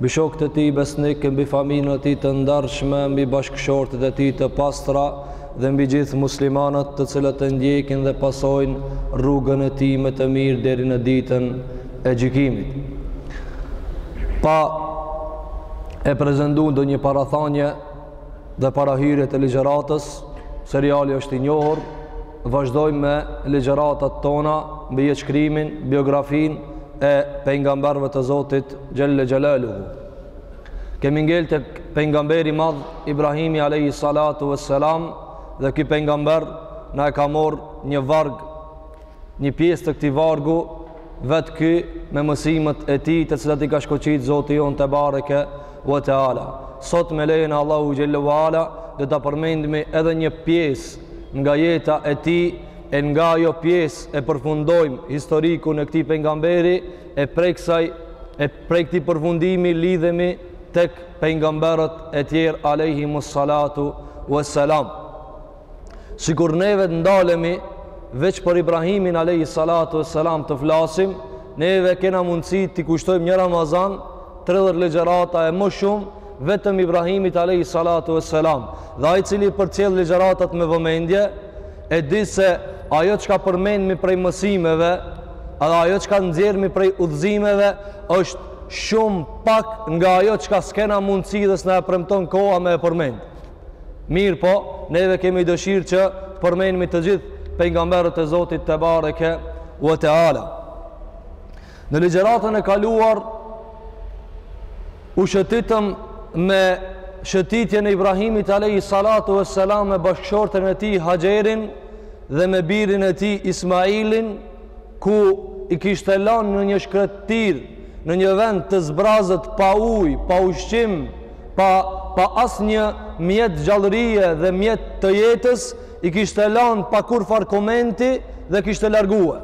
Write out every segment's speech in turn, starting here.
Mbi shokët e tij besnikë, mbi familjen e tij të ndershme, mbi bashkëshortët e tij të pastra dhe mbi gjithë muslimanët të cilët e ndjekin dhe pasojnë rrugën e tij me të mirë deri në ditën e gjykimit. Pa e prezentu ndonjë parathanie dhe parahyrje të ligjëratës, seriali është i njohur, vazhdojmë me ligjëratat tona, mbi jetëshkrimin, biografinë, e pejgamberëve të Zotit xhelle xhelaluhu. Kemi ngel tek pejgamber i madh Ibrahimi alayhi salatu vesselam dhe ky pejgamber na e ka marr një varg, një pjesë të këtij vargu vetë ky me mësimet e tij të cilat i ka shkoqit Zoti jonë tebareke ve teala. Sot me lejen e Allahu xhelle ve ala do ta përmendim edhe një pjesë nga jeta e tij E nga ajo pjesë e përfundojmë historikun e këtij pejgamberi e prej kësaj e prej këtij përfundimi lidhemi tek pejgamberët e tjerë alejhimus salatu was salam. Sikur neve të ndalemi veç për Ibrahimin alejhis salatu was salam të flasim, neve kena mundësi t'i kushtojmë një Ramazan 30 ligjërata e më shumë vetëm Ibrahimit alejhis salatu was salam. Dhe ai i cili përcjell ligjëratat me vëmendje E di se ajo çka përmendmi prej mësimeve edhe ajo çka nxjerrmi prej udhëzimeve është shumë pak nga ajo çka s'kena mundësi dhe s'na e premton koha me e përmend. Mirëpo, neve kemi dëshirë që të përmendmi të gjithë pejgamberët e Zotit tebareke ue teala. Në ligjëratën e kaluar u shëtitëm me shëtitjen e Ibrahimit alayhi salatu vesselam me bashkëshorten e tij Haxherin dhe me birin e tij Ismailin ku i kishte lanë në një shkretëtirë në një vend të zbrazët pa ujë, pa ushqim, pa pa asnjë mjet gjallërie dhe mjet të jetës, i kishte lanë pa kurrfarë komenti dhe kishte largue.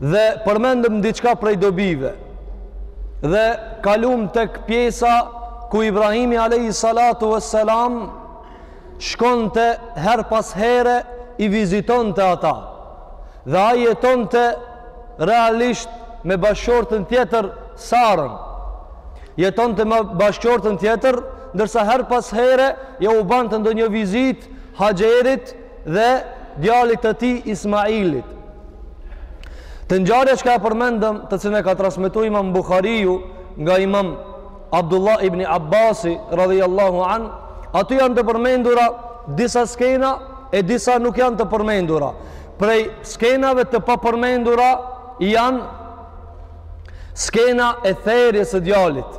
dhe përmendëm diçka prej dobive dhe kalum tek pjesa ku Ibrahimi alejhi salatu vesselam shkonte herë pas here i vizitonte ata dhe ai jetonte realisht me bashkëshorten tjetër Sarën jetonte me bashkëshorten tjetër ndërsa herë pas here jau bante ndonjë vizitë Haxherit dhe djalit të tij Ismailit. Te ngjarja që e përmendëm, të cilën e ka transmetuar Imam Buhariu nga Imam Abdullah ibn Abbasi radhiyallahu an, aty janë të përmendura disa skena e disa nuk janë të përmendura. Prej skenave të papërmendura janë skena e therjes së djalit.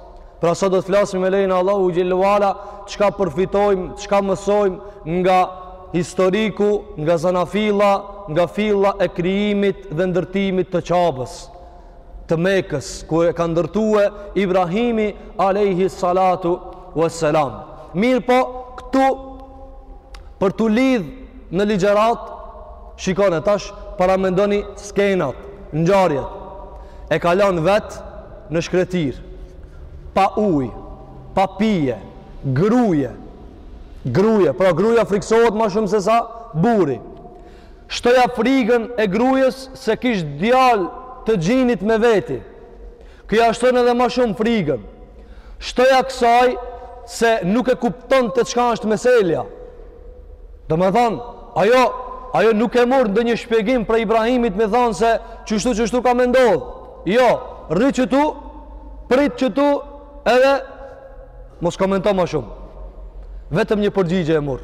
Pra sot do të flasim me lejen e Allahut Xhelle ue ala, çka përfitojmë, çka mësojmë nga historiku, nga zanafilla, nga filla e krijimit dhe ndërtimit të Qabes, të Mekës, ku e ka ndërtue Ibrahimi alejhi salatu ve selam. Mirëpo, këtu për t'u lidhë në ligjëratë, shikoni tash, paramendoni skenat, ngjarjet, e ka lanë vetë, në shkretëtirë, pa ujë, pa pije, gruje, gruje, pra gruja frikësohet ma shumë sesa burri. Shtoja frigën e grujës se kish djalë të gjinit me veti. Kjo ia shton edhe ma shumë frigën. Shtoja kësaj se nuk e kuptonte çka është meselja. Domethonë, ajo, ajo nuk e mur ndonjë shpjegim prej Ibrahimit me thonë se qeshtu qeshtu ka me ndodhë. Jo, rri qetu, prit qetu, edhe mos komento ma shumë. Vetëm një përgjigje e mur.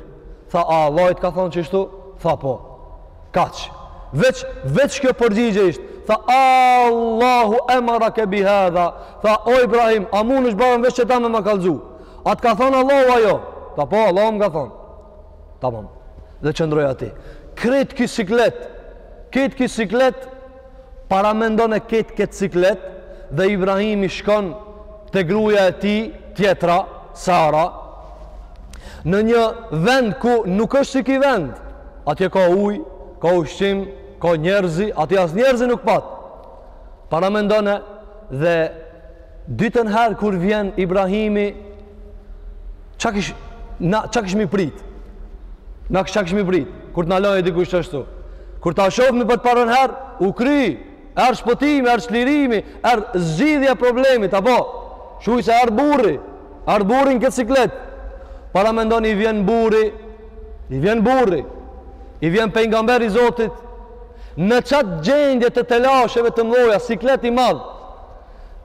Tha, Allahi t'ka thonë qeshtu? Tha po. Kaq. Veç veç kjo përgjigje ishte. Tha Allahu emerake bi hadha. Tha o Ibrahim, a mun barem veç qeta me ma kallzu? A t'ka thonë Allahu ajo. Tha po, Allahu më ka thonë. Tamam. Dhe qëndroi aty. Krejt ky siklet. Krejt ky siklet paramendone ket ket siklet dhe Ibrahimi shkon te gruja e tij tjetra, Sara, në një vend ku nuk është si ky vend, atje ka ujë, ka ushqim, ka njerëzi, atje as njerëzi nuk pat. Paramendone dhe Dytën herë kur vjen Ibrahimi, çka kish na çka kish mi prit? Na çka kish mi prit? Kur të na lajë dikush ashtu. Kur ta shohim për të parën herë, u kry, erdh shpëtimi, erdh çlirimi, erdh zgjidhja e problemit apo shyqyr se erdh burri, erdh burri në këtë siklet. Paramendoni i vjen burri, i vjen burri, i vjen pejgamberi i Zotit në qat gjendje të telasheve të mëdha, siklet i madh.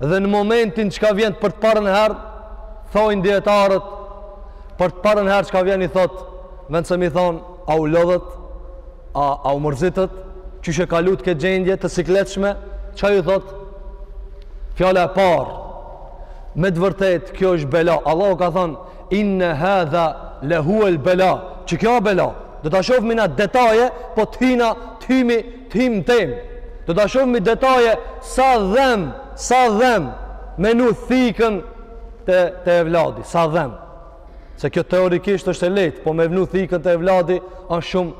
dhe në momentin çka vjen për të parën herë, thojnë dijetarët, për të parën herë çka vjen i thotë, vend se me i thonë, a u lodhët, a, a u mërzitët, qysh e kalut këtë gjendje të sikletshme, çka ju thotë, fjala e parë, me të vërtet, kjo është bela, Allahu ka thanë, inne hadha le huel bela, që kjo a bela, do ta shofmi në detaje, po të hyna, të hymi, të him tem do ta shofmi detaje sa dhem sa dhem me vnu thikën te evladi sa dhem se kjo teorikisht është e lehtë po me vnu thikën te evladi është shumë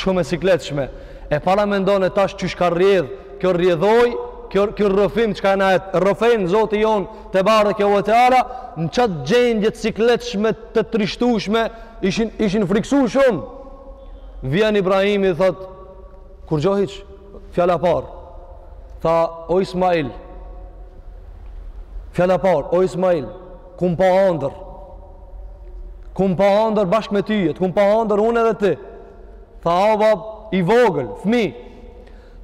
shumë e sikletshme e paramendone tash qysh ka rrjedh kjo rrjedhojë kjo kjo rrëfim çka na e rrëfen Zoti jon tebareke ve teala në qat gjendje të sikletshme të trishtueshme ishin ishin friksu shumë vjen Ibrahimi thot Kur gjo hiç, fjala par, tha o Ismail, fjala par, o Ismail, kum pa andër, kum pa andër bashk me ty, të kum pa andër unë edhe ti, tha o bab, i vogël, fmi,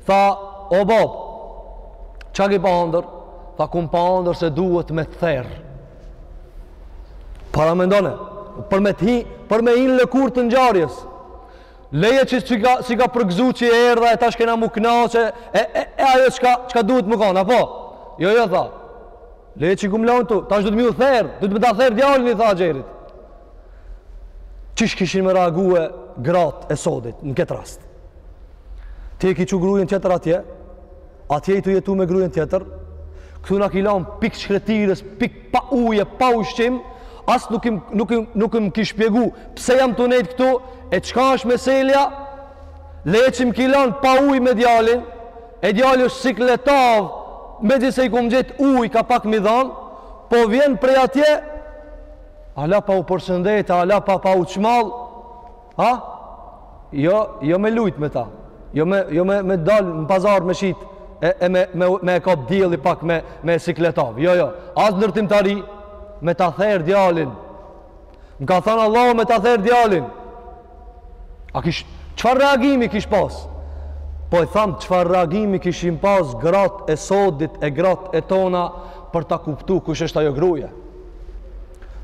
tha o bab, ça ki pa andër, tha kum pa andër se duhet me të therë, paramendone, për me të hi, për me hi në lëkurë të ngjarjes, Leje që s'i ka, s'i ka përgëzu që erdha e tash kena m'u knaq e, e, e ajo çka, çka duhet m'u kanë, apo? Jo, jo, tha. Leje që i kum lanë ktu, tash duhet me ju therë, duhet me ta therë djalin i tha Haxherit. Qysh kishin me reagu gratë e sodit në këtë rast? Ti e ki çu grujen tjetër atje, Atje je tu jetu me grujen tjetër, këtu na ki lan pik shkretirës, pik pa uje, pa ushqim, as nuk m, nuk m, nuk m'ki shpjegu, pse jam tu nejt këtu, e çka është meselja, le qi m'ki lan pa uj me djalin, e djali është sikletavë, megjithëse i kum gjet uj, ka pak me i dhanë, po vjen prej atje, ala pa u përshëndet, ala pa pa u çmall, Ha? Jo, jo me lujt me ta. Jo me jo me me dal në pazar me shit e, e me me me e kap dielli pak me e sikletav. Jo, jo. As ndërtimtari, me ta therr djalin. Më ka thënë Allahu me ta therr djalin. A kish çfarë reagimi kish pas? Po i tham çfarë reagimi kishin pas grat e sodit e grat e tona për ta kuptu kush është ajo gruje.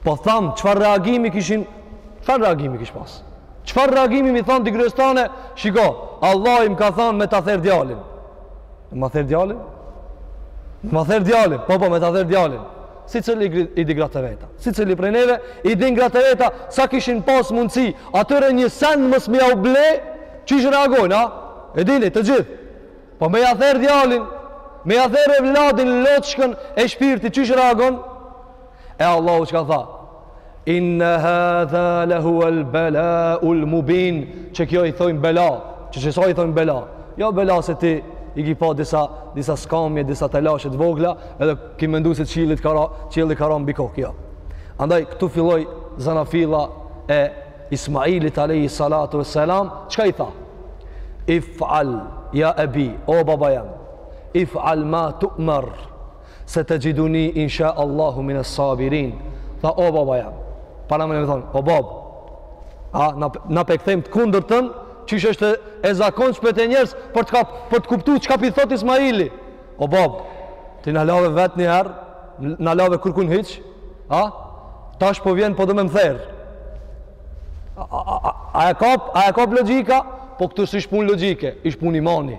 Po tham çfarë reagimi kishin Çfarë reagimi kish pas? Çfarë reagimi me i thon ti grues tane? Shiko, Allahi m'ka thënë me ta ther djalin. Me ta ther djalin? Me ta ther djalin. Po po me ta ther djalin. Secili i di gratë e veta. Secili prej neve i din gratë e veta sa kishin pas mundsi atyre një sen mos me jau ble, qysh reagojnë, a? E dini të gjithë. Po me ja ther djalin, me ja ther evladin loçkën e shpirtit, qysh reagon? E Allahu çka tha? Inna hadha lahu al-bala'u al-mubin, qe kjo i thojnë bela, qe qësaj i thojnë bela. Jo bela se ti i ki pa disa, disa skamje, disa telashe të vogla, edhe ki mendu se qilli t'ka ra, qilli t'ka ra mbi kokë, jo. Andaj, këtu filloj zanafilla e Ismailit alejhi salatu ve selam, çka i tha? If'al, ja ebi, o baba jem, if'al ma tu'mar, Setexhiduni insha Allahu mines-sabirin. Tha, o baba jem. Para me, me thonë, o bab, a, na, na pe kthejmë të kundërtën, qysh është e zakonshme te njerëz, për të, ka, për të kuptu çka po thot Ismaili. O bab, ti na lave vetë një herë, na lave kërkun hiç, a, tash po vjen po do me m'therr. A e kap, a e kap logjika? Po këtu s'isht punë logjike, isht punë imani.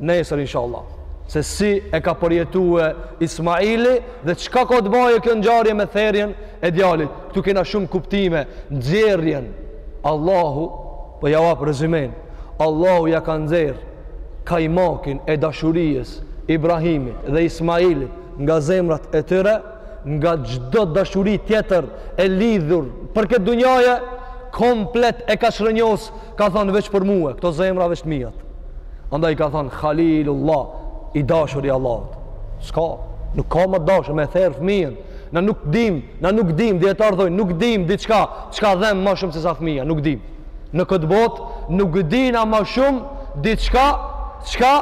nesër inshallah se si e ka përjetue Ismaili dhe çka ka të baje kjo ngjarje me therjen e djalit këtu kena shumë kuptime nxjerrjen Allahu po jav ap rezimen Allahu ja ka nxerr kajmakin e dashuries Ibrahimit dhe Ismailit nga zemrat e tyre nga çdo dashuri tjetër e lidhur për këtë dunjaje, komplet e ka shrrënjos, ka thonë veç për mua, këto zemra veç t'mijat. Andaj ka thonë Khalilullah, i dashuri i Allahut. S'ka, nuk ka ma t'dashur, me therr fëmijën. Na nuk dim, na nuk dim, dijetarët thonë, nuk dim diçka, çka dhem më shumë se sa fëmija, nuk dim. Në këtë botë nuk dina më shumë diçka, çka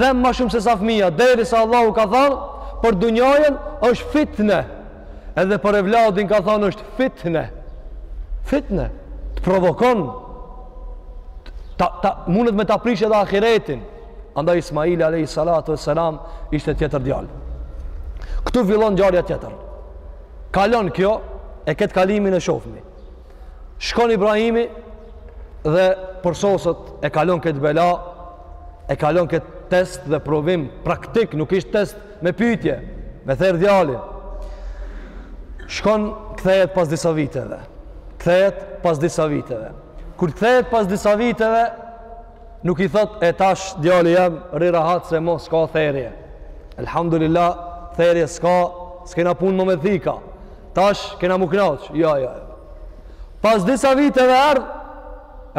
dhem më shumë se sa fëmija, derisa Allahu ka thënë për dunjajën është fitne edhe për evladin ka thonë është fitne fitne të provokon ta, ta, mundet me ta prish edhe ahiretin andaj Ismaili alejhi salatu ve selam ishte tjetër djal këtu fillon ngjarja tjetër kalon kjo e këtë kalimin e shofmi Shkon Ibrahimi dhe përsosët e kalon këtë bela, e kalon këtë test dhe provim praktik, nuk ishte test me pytje, me therë djalin. Shkon kthehet pas disa viteve. Kthehet pas disa viteve. Kur kthehet pas disa viteve, Nuk i thot e tash djali jem rri rahat se mo s'ka therje. Elhamdulillah, therje s'ka, s'kena punë mo me thika. Tash kena m'u knaqë. Ja, ja, ja. Pas disa viteve erdh,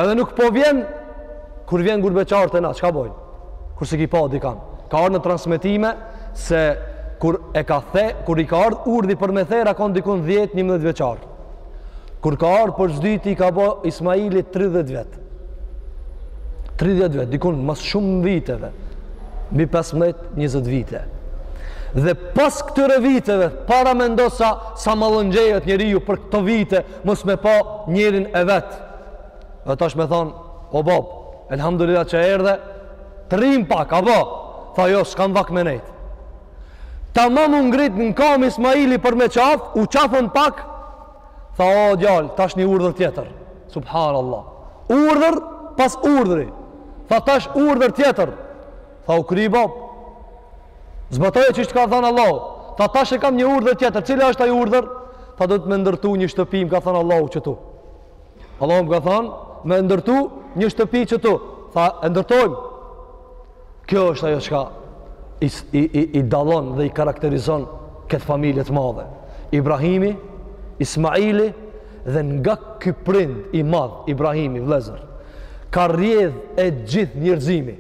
edhe nuk po vjen, kur vjen gurbetçarë te na, çka bojnë? Kur s'e ki pa dikan. Ka ardhë në transmetime se kur e ka the, kur i ka ardhë urdhri për me therë, ka kon dikun 10-11 vjeçar. Kur ka ardhë për s'dyti, i ka bo Ismaili 30 vjet. 30 vjet, dikun mas shumë viteve, mbi 15-20 vite. Dhe pas këtyre viteve, paramendo sa, sa mallëngjehet njeriu për këto vite, mos me pa njerin e vet. Dhe tash me thonë, o bab, elhamdulillah që erdhe, të rrim pak, apo, tha jo, s'kam vakt me nejtë. Tamam u ngrit në kam Ismaili për m'e qafë, u qafën pak, tha o djal, tash një urdhër tjetër. Subhanallah. Urdhër pas urdhri. Tha tash urdhër tjetër. Tha u kry bab. Zbatoje qysh t'ka thënë Allahu. Tha tash e kam një urdhër tjetër. Cila është ai urdhër? Tha duhet me ndërtu një shtëpi, më ka thënë Allahu qëtu. Allahu më ka thënë, me ndërtu një shtëpi qëtu. Tha, e ndërtojmë. Kjo është ajo çka i i i dallon dhe i karakterizon këtë familje të madhe. Ibrahimi, Ismaili dhe nga ky prind i madh Ibrahimi vëllazër ka rrjedh e gjithë njerëzimi.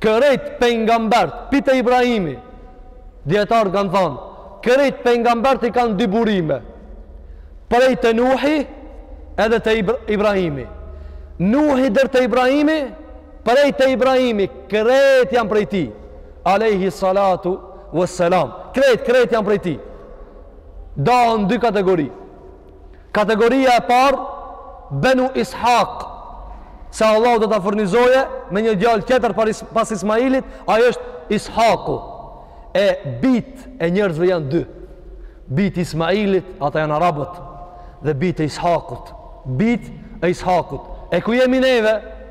Krejt pejgamberët pi te Ibrahimi. Dijetarët kanë thonë, krejt pejgamberët i kanë dy burime. Prej te Nuhi edhe te Ibrahimi. Nuhi deri te Ibrahimi Prej te Ibrahimi, krejt janë prej tij. Alejhi salatu ve selam. Krejt, krejt janë prej tij. Dahen n'dy kategori. Kategoria e parë, Benu Ishak. Se Allahu do ta furnizojë me një djalë tjetër pas Ismailit, ai është Ishaku. E bijtë e njerëzve janë dy. Bijtë e Ismailit, ata janë arabët. Dhe bijtë e Ishakut. Bijtë e Ishakut. E ku jemi neve?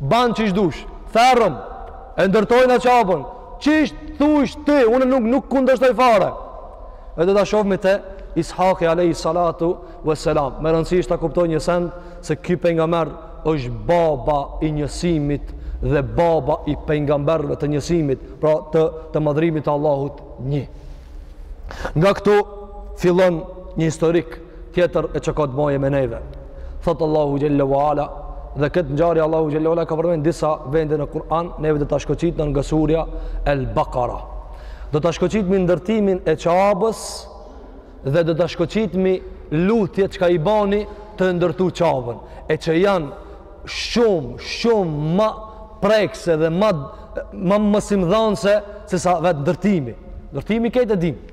Ban qysh t'dush, therëm, e ndërtojna Qabën, qysh t'thush ti, unë nuk, nuk kundërshtoj fare. E do ta shofmi te Ishaki Alejhi Salatu ve Selam. Me rëndësi është ta kuptoj një send, se ky pejgamber është baba i njësimit dhe baba i pejgamberëve të njësimit, pra të, të madhrimit të Allahut një. Nga këtu fillon një historik tjetër e që ka të boje me neve. Thotë Allahu xhelle ue ala, dhe këtë ngjarje Allahu xhelle ue ala ka përmend në disa vende në Kur'an, neve do ta shkoqitna nga surja El Bakara. Do ta shkoqitmi ndërtimin e Qabës dhe do ta shkoqitmi lutjet çka i bani tu e ndërtu Qabën. E që janë shumë, shumë ma prekse dhe ma, ma mësimdhanëse sesa vetë ndërtimi. Ndërtimi krejt e dimë.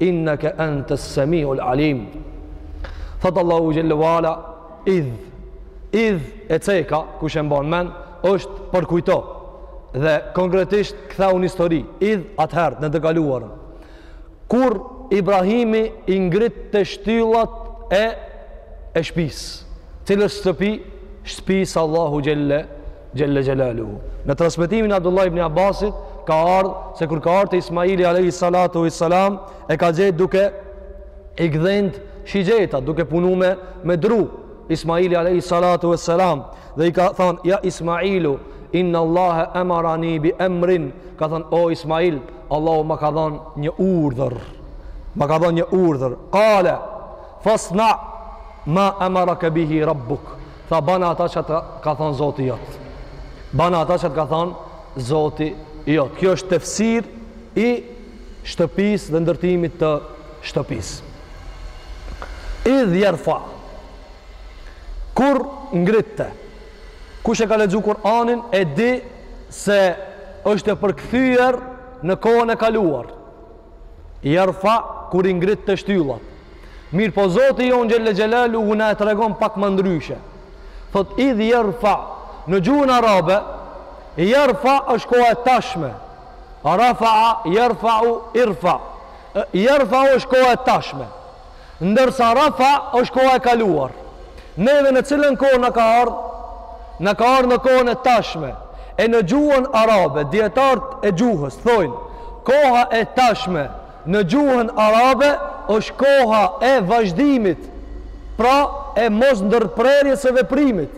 Inneke entes semiul alim. Thotë Allahu xhelle ue ala, idh, idh e ceka, kush e mban men, është përkujto. Dhe konkretisht, kthehu n' histori, idh atëhertë në të kaluarën. Kur Ibrahimi i ngritte shtyllat e, e shpis, cilës shtëpi, shpis së Allahut xhelle, Xhelle Xhelaluhu. Në transmetimin e Abdullah ibn Abbasit ka ardh se kur ka ardhë te Ismaili alayhi salatu wa salam e ka gjetë duke i gdhend shigjeta duke punu me, me dru Ismaili alayhi salatu wa salam dhe i ka than ja Ismailu inna Allahe amarani bi emrin ka thonë o Ismail Allahu ma ka dhënë një urdhër ma ka dhënë një urdhër kale fasna ma amarake bihi rabbuk Tha, bana ata që të ka thonë Zoti jot. Bana ata që të ka thonë Zoti jot. Kjo është tefsir i shtëpis dhe ndërtimit të shtëpis. Idh jerfa. Kur ngritte. Kush e ka lexu Kur'anin e di se është e përkthyer në kohën e kaluar. Jerfa kur i ngritte shtyllat. Mirpo Zoti jonë xhelle xhelaluhu na e tregon pak ma ndryshe. Thot idh yarfa në gjuhën arabe yarfa është koha e tashme. Rafa'a yarfa'u irfa. Yarfa është koha e tashme. Ndërsa rafa është koha e kaluar. Neve në cilën kohë na ka ardhur? Na ka ardh në kohën e tashme. E në gjuhën arabe, dietart e gjuhës thojnë koha e tashme Në gjuhën arabe është koha e vazhdimit, pra e mos ndërprerjes së veprimit,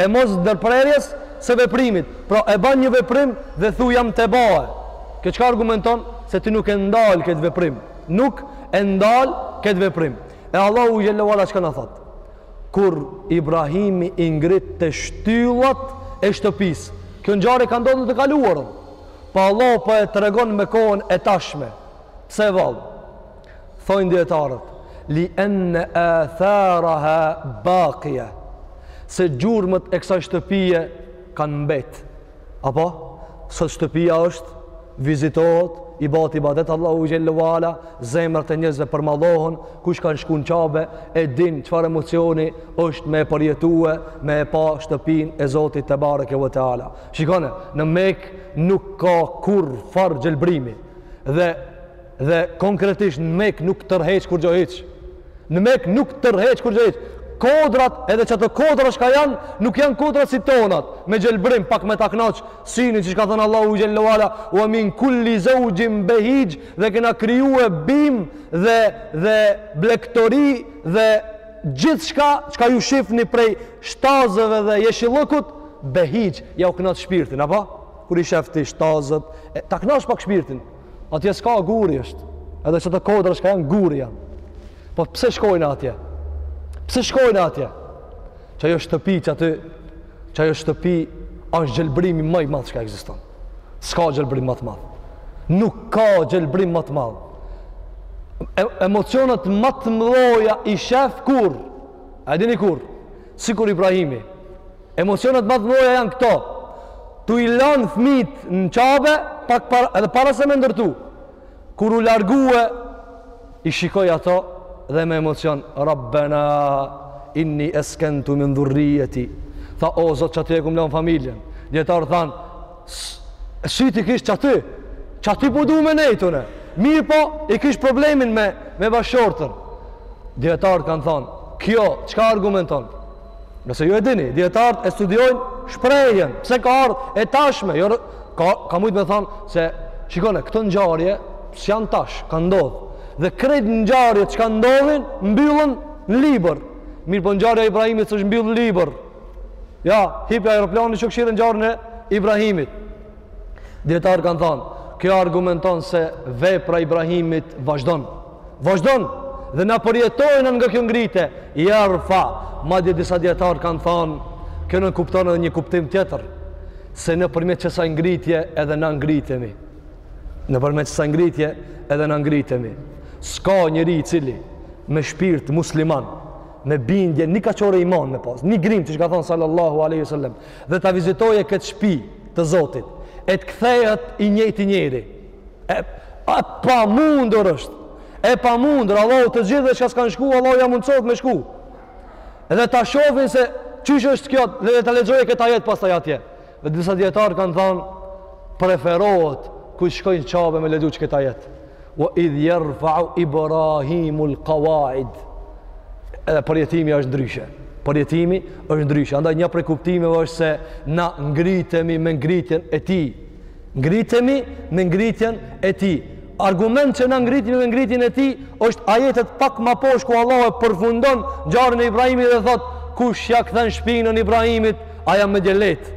e mos ndërprerjes së veprimit, pra e ban një veprim dhe thu jam tu e ba, kjo çka argumenton se ti nuk e ndal këtë veprim, nuk e ndal këtë veprim. E Allahu xhelle ue ala çka na thot? Kur Ibrahimi i ngritte shtyllat e shtëpisë, kjo ngjarje ka ndodh në të kaluarën. Po Allahu po e tregon me kohën e tashme. Pse vallë? Thojnë dijetarët, li enne atharaha bakije, se gjurmët e kësaj shtëpie kanë mbet. Apo, sot shtëpija është, vizitohet, i bahet ibadet Allahut xhelle ue ala, zemrat e njerëzve përmallohen, kush kanë shku në Qabe, e din çfarë emocioni është me e përjetue, me e pa shtëpinë e Zotit tebareke ve teala. Shikone, në Mekë nuk ka kurrfarë gjelbrimi dhe, dhe konkretisht në Mekë nuk tërheq kurrgjo hiç. Në Mekë nuk tërheq kurrgjo hiç. Kodrat edhe qato kodra çka janë, nuk janë kodrat si tonat, me gjelbrim pak me ta knaq synin qysh ka thënë Allahu xhelle ue ala, ue min kul-li zeuxhin behixh dhe kena kriju bimë dhe, dhe blektori dhe gjithçka, çka ju shifni prej shtazëve dhe jeshillëkut, Behixh, jau kënaq shpirtin, apo? Kur i shef ti shtazët, e, ta kënaq pak shpirtin. Atje s'ka guri është, edhe qato kodra çka janë guri janë. Po pse shkojnë atje? Pse shkojnë atje? Qajo shtëpi qaty, qajo shtëpi është gjelbrimi më i madh çka ekziston. S'ka gjelbrim më të madh. Nuk ka gjelbrim më të madh. E, emocionet më të mdhaja i shef kur? A e dini kur? Sikur Ibrahimi, Emocionet më të mëdha janë këto. Tu i lanë fëmijët në Qabe, pak para, edhe para se me ndërtu. Kur u largue, i shikoi ato dhe me emocion, Rabbena, inni eskentu min dhurrijjeti. Tha, o Zot, qaty e kum lanë familjen. Dijetarët thanë, sytë i kish qaty, qaty po du me nejtune. Mirëpo, i kish problemin me, me bashkëshorten. Dijetarët kanë thanë, kjo, çka argumenton? Nëse ju e dini, dijetarët e studiojnë shprehjen, pse ka ardhë e tashme, jo, ka, ka mujtë me thonë se, shikone, këto ngjarje s'janë tash, kanë ndodhë, dhe krejt ngjarjet çka ndodhin, mbyllen në libër, mirëpo ngjarja e Ibrahimit s'është mbyllë në libër, ja, hipi aeroplanit, shko kqyre ngjarjen e Ibrahimit, dijetarët kanë thonë, kjo argumenton se vepra e Ibrahimit vazhdon, Vazhdon dhe na përjetojna nga kjo ngritje, jarfa, madje disa dijetarë kanë thanë, kjo nënkupton edhe një kuptim tjetër, se nëpërmjet qësaj ngritje edhe na ngritemi. Nëpërmjet qësaj ngritje edhe na ngritemi. S'ka njeri i cili me shpirt musliman, me bindje, një kaq ore iman me pas, një grimë qysh ka thonë sallallahu alejhi ue selem, dhe ta vizitojë këtë shpi të Zotit, e të kthehet i njëjti njeri, E, e pamundur është. E pamundur, Allahu të gjithëve çka s'kanë shku, Allahu ja mundësoftë me shku. Edhe ta shofin se qysh është kjo, dhe ta lexojë këta ajete pastaj atje. Dhe disa djetarë kanë thanë, preferohet kur shkojnë Qabe me lexu qëkëta ajete. Wa idh jërfa'u Ibrahimul Kawaid. Edhe përjetimi është ndryshe. Përjetimi është ndryshe. Andaj një prej kuptimeve është se na ngritemi me ngritjen e tij. Ngritemi me ngritjen e tij. Argument që na ngritemi me ngritjen e tij është ajetet pak ma poshtë ku Allahu e përfundon ngjarjen e Ibrahimit dhe thotë kush ja kthen shpinën Ibrahimit, aj e mendjelehtë.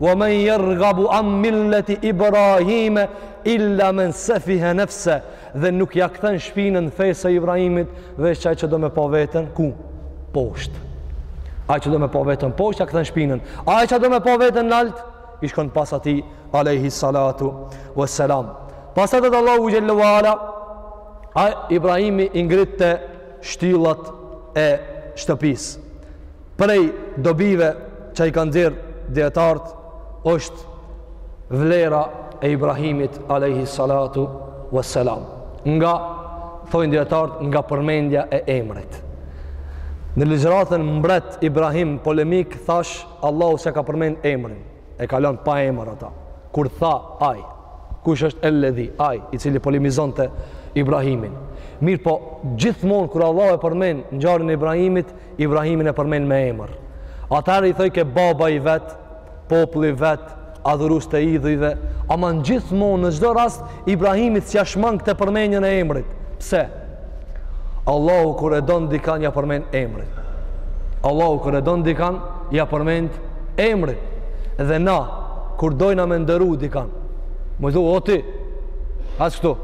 Wa man yarghabu an millati Ibrahime illa man safiha nafsa dhe nuk ja kthen shpinën fesë së Ibrahimit veç ai që do me pa veten ku poshtë. Ai që do me pa veten poshtë ja kthen shpinën. Ai që do me pa veten nalt i shkon pas atij alejhi salatu vë selam pastaj tha Allahu xhel-le ue ala a Ibrahimi i ngritte shtyllat e shtëpisë prej dobive që i kanë nxjerrë djetart është vlera e Ibrahimit alejhi salatu vë selam nga, thojnë djetart nga përmendja e emrit në ligjëratën mbret Ibrahim polemikë thashë Allahu s'e ka përmend emrin, e ka lanë pa emër ata. Kur tha ai, kush është Elledhi, ai i cili polemizonte Ibrahimin. Mirëpo, gjithmonë kur Allahu e përmend ngjarjen e Ibrahimit, Ibrahimin e përmend me emër. Atëherë i thoi ke baba i vet, populli i vet, adhurues të idhujve, ama gjithmonë, në çdo rast, Ibrahimit s'ja shmangte përmendjen e emrit. Pse? Allahu kur e don dikan ja përmend emrin. Allahu kur e don dikan ja përmend emrin. Dhe na, kur dojna me nderu dikan, më dhu, o ti, as këtu,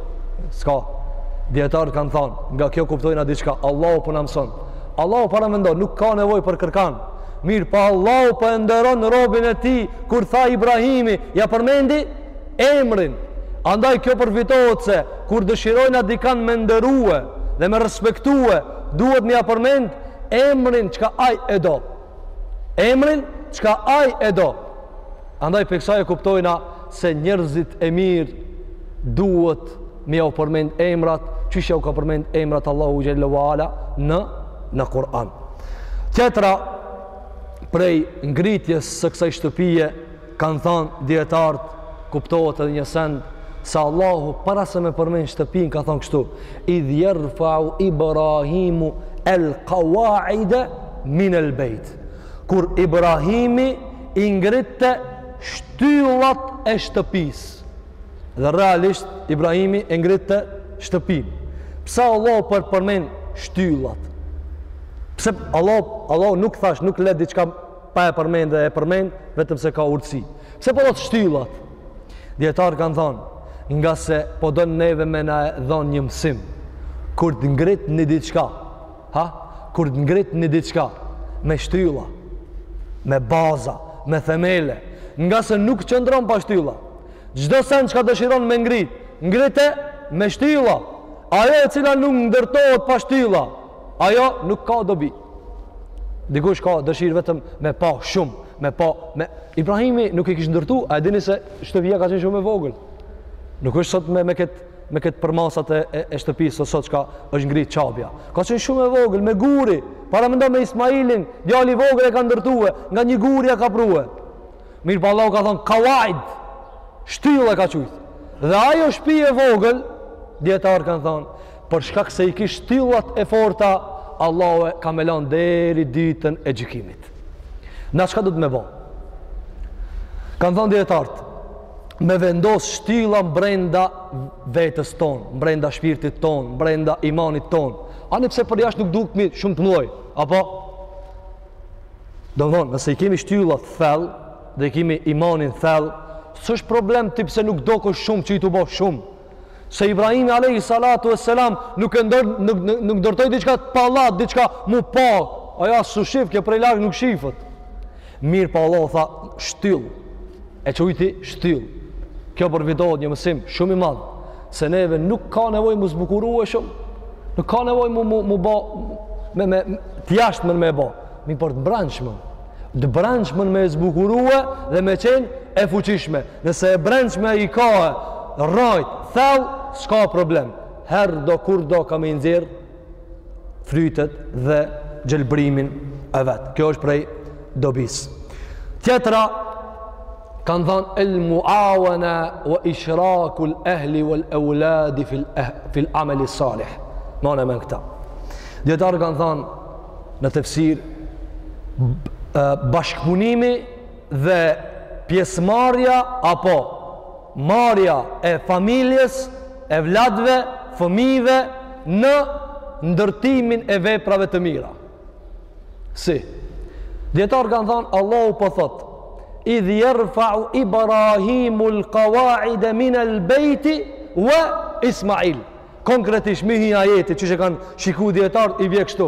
s'ka, djetarët kanë thanë, nga kjo kuptojna diçka, Allahu për po në mëson, Allahu po na mendon, nuk ka nevojë për kërkan, Mirëpo Allahu po e nderon robin e tij, kur tha Ibrahimi, ja përmendi emrin. Andaj kjo përfitohet se, kur dëshirojna dikan me nderue dhe me respektue, duhet me ja përmend emrin çka aj e do. Emrin çka aj e do. Andaj prej kësaj e kuptojna se njerëzit e mirë duhet me ja u përmend emrat, qysh ja u ka përmend emrat Allahu xhel-le ue ala në në Kur'an. Tjetra prej ngritjes së kësaj shtëpie kanë thanë dietart kuptohet edhe një send se Allahu para se me përmend shtëpinë ka thanë kështu idh yarfa'u ibrahimu al qawaida min al bejt Kur Ibrahimi i ngritte shtyllat e shtëpisë. Dhe realisht Ibrahimi e ngritte shtëpinë. Pse Allahu për përmend shtyllat? Pse Allahu Allahu nuk thash, nuk le diçka pa e përmend dhe e përmend vetëm se ka urtësi. Pse po thotë shtyllat? Dijetarët kanë thonë, nga se po don neve me na e dhon një mësim. Kur të ngrit një diçka, Ha? Kur të ngrit një diçka me shtylla, me baza, me themele, nga se nuk qëndron pa shtylla. Çdo send çka dëshiron me ngrit, ngrite me shtylla. Ajo e cila nuk ndërtohet pa shtylla, ajo nuk ka dobi. Dikush ka dëshirë vetëm me pa shumë, me pa... Me... Ibrahimi nuk e kish ndërtu, a e dini se shtëpia ka qenë shumë e vogël. Nuk është sot me, me këtë me këtë përmasat e, e, e shtëpisë sot çka është ngritë Qabja. Ka qenë shumë e vogël, me guri, paramendo me Ismailin, djali i vogël e ka ndërtue, nga një gur ia ka prue. Mirëpo Allahu ka thonë, kawaid, shtylla e ka qujtë. Dhe ajo shpi e vogël, dijetarët kanë thonë, për shkak se i kish shtyllat e forta, Allahu e ka me lon deri ditën e gjykimit. Na çka do të me bo? Kanë thonë dijetarët, me vendos shtylla mbrenda vetes tonë, mbrenda shpirtit tonë, mbrenda imanit tonë. Ani pse për jashtë nuk dukemi shumë të mdhaj, apo? Domethonë, nëse i kemi shtylla thell, dhe i kemi imanin thell, s'është problem ti pse nuk dokesh shumë që je tu bo shumë, se Ibrahimi alayhi salatu wassalam nuk e ndër nuk nuk, nuk ndërtoi diçka pallat, diçka mu pa. Ajo s'u shifke prej larg nuk shifët. Mirëpo Allahu tha shtyll. E qujti shtyll. Kjo përfitohet një mësim shumë i madh se neve nuk ka nevojë mu zbukurue shumë. Nuk ka nevojë mu mu mu bë me me të jashtmen me bë, mirëpo të mbrendshmen. të brendshmen me e zbukurue dhe me qenë e fuqishme. Nëse e brendshmja i ka rrajt, thell, s'ka problem. Herdokurdo ka me i nxjerrë frytet dhe gjelbrimin e vet. Kjo është prej dobisë. Tjetra, kanë thonë, el muawena wa ishrakul ehli wal euladi fil, eh, fil ameli salih. Mbane men këta. Dijetarët kanë thonë, në tefsir bashkëpunimi dhe pjesëmarrja apo marrja e familjes, evladve, fëmijëve në ndërtimin e veprave të mira. Si? Dijetarët kanë thonë, Allahu po thotë, idh jerfa'u Ibrahimul qawaide minel bejti wa Ismail. Konkretisht mihi i ajetit qysh e kanë shiku dijetarët i vje kështu.